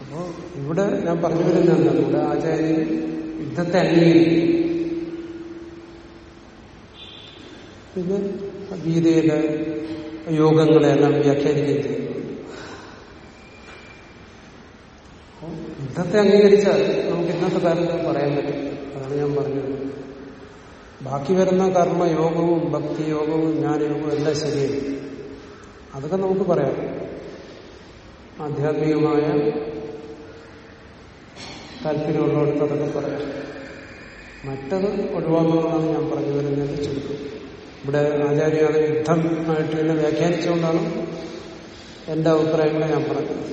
അപ്പോ ഇവിടെ ഞാൻ പറഞ്ഞു എന്താണ് ഇവിടെ ആചാര്യൻ യുദ്ധത്തെ അംഗീകരിക്കും പിന്നെ ഗീതയിലെ യോഗങ്ങളെല്ലാം വ്യാഖ്യാനിക്കുകയും ചെയ്യും അപ്പോ യുദ്ധത്തെ അംഗീകരിച്ചാൽ നമുക്ക് ഇന്നത്തെ കാലത്ത് പറയാൻ പറ്റും. അതാണ് ഞാൻ പറഞ്ഞത്. ബാക്കി വരുന്ന കർമ്മയോഗവും ഭക്തിയോഗവും ജ്ഞാനയോഗവും എല്ലാം ശരിയാണ് അതൊക്കെ നമുക്ക് പറയാം. ആധ്യാത്മികമായ താല്പര്യമുള്ളവർക്ക് അതൊക്കെ പറയാം. മറ്റത് ഒഴിവാക്കുന്നതാണ് ഞാൻ പറഞ്ഞു വരുന്നതിന് ചുരുക്കം. ഇവിടെ ആചാര്യ അത് യുദ്ധമായിട്ട് തന്നെ വ്യാഖ്യാനിച്ചുകൊണ്ടാണ് എന്റെ അഭിപ്രായങ്ങളെ ഞാൻ പറഞ്ഞത്.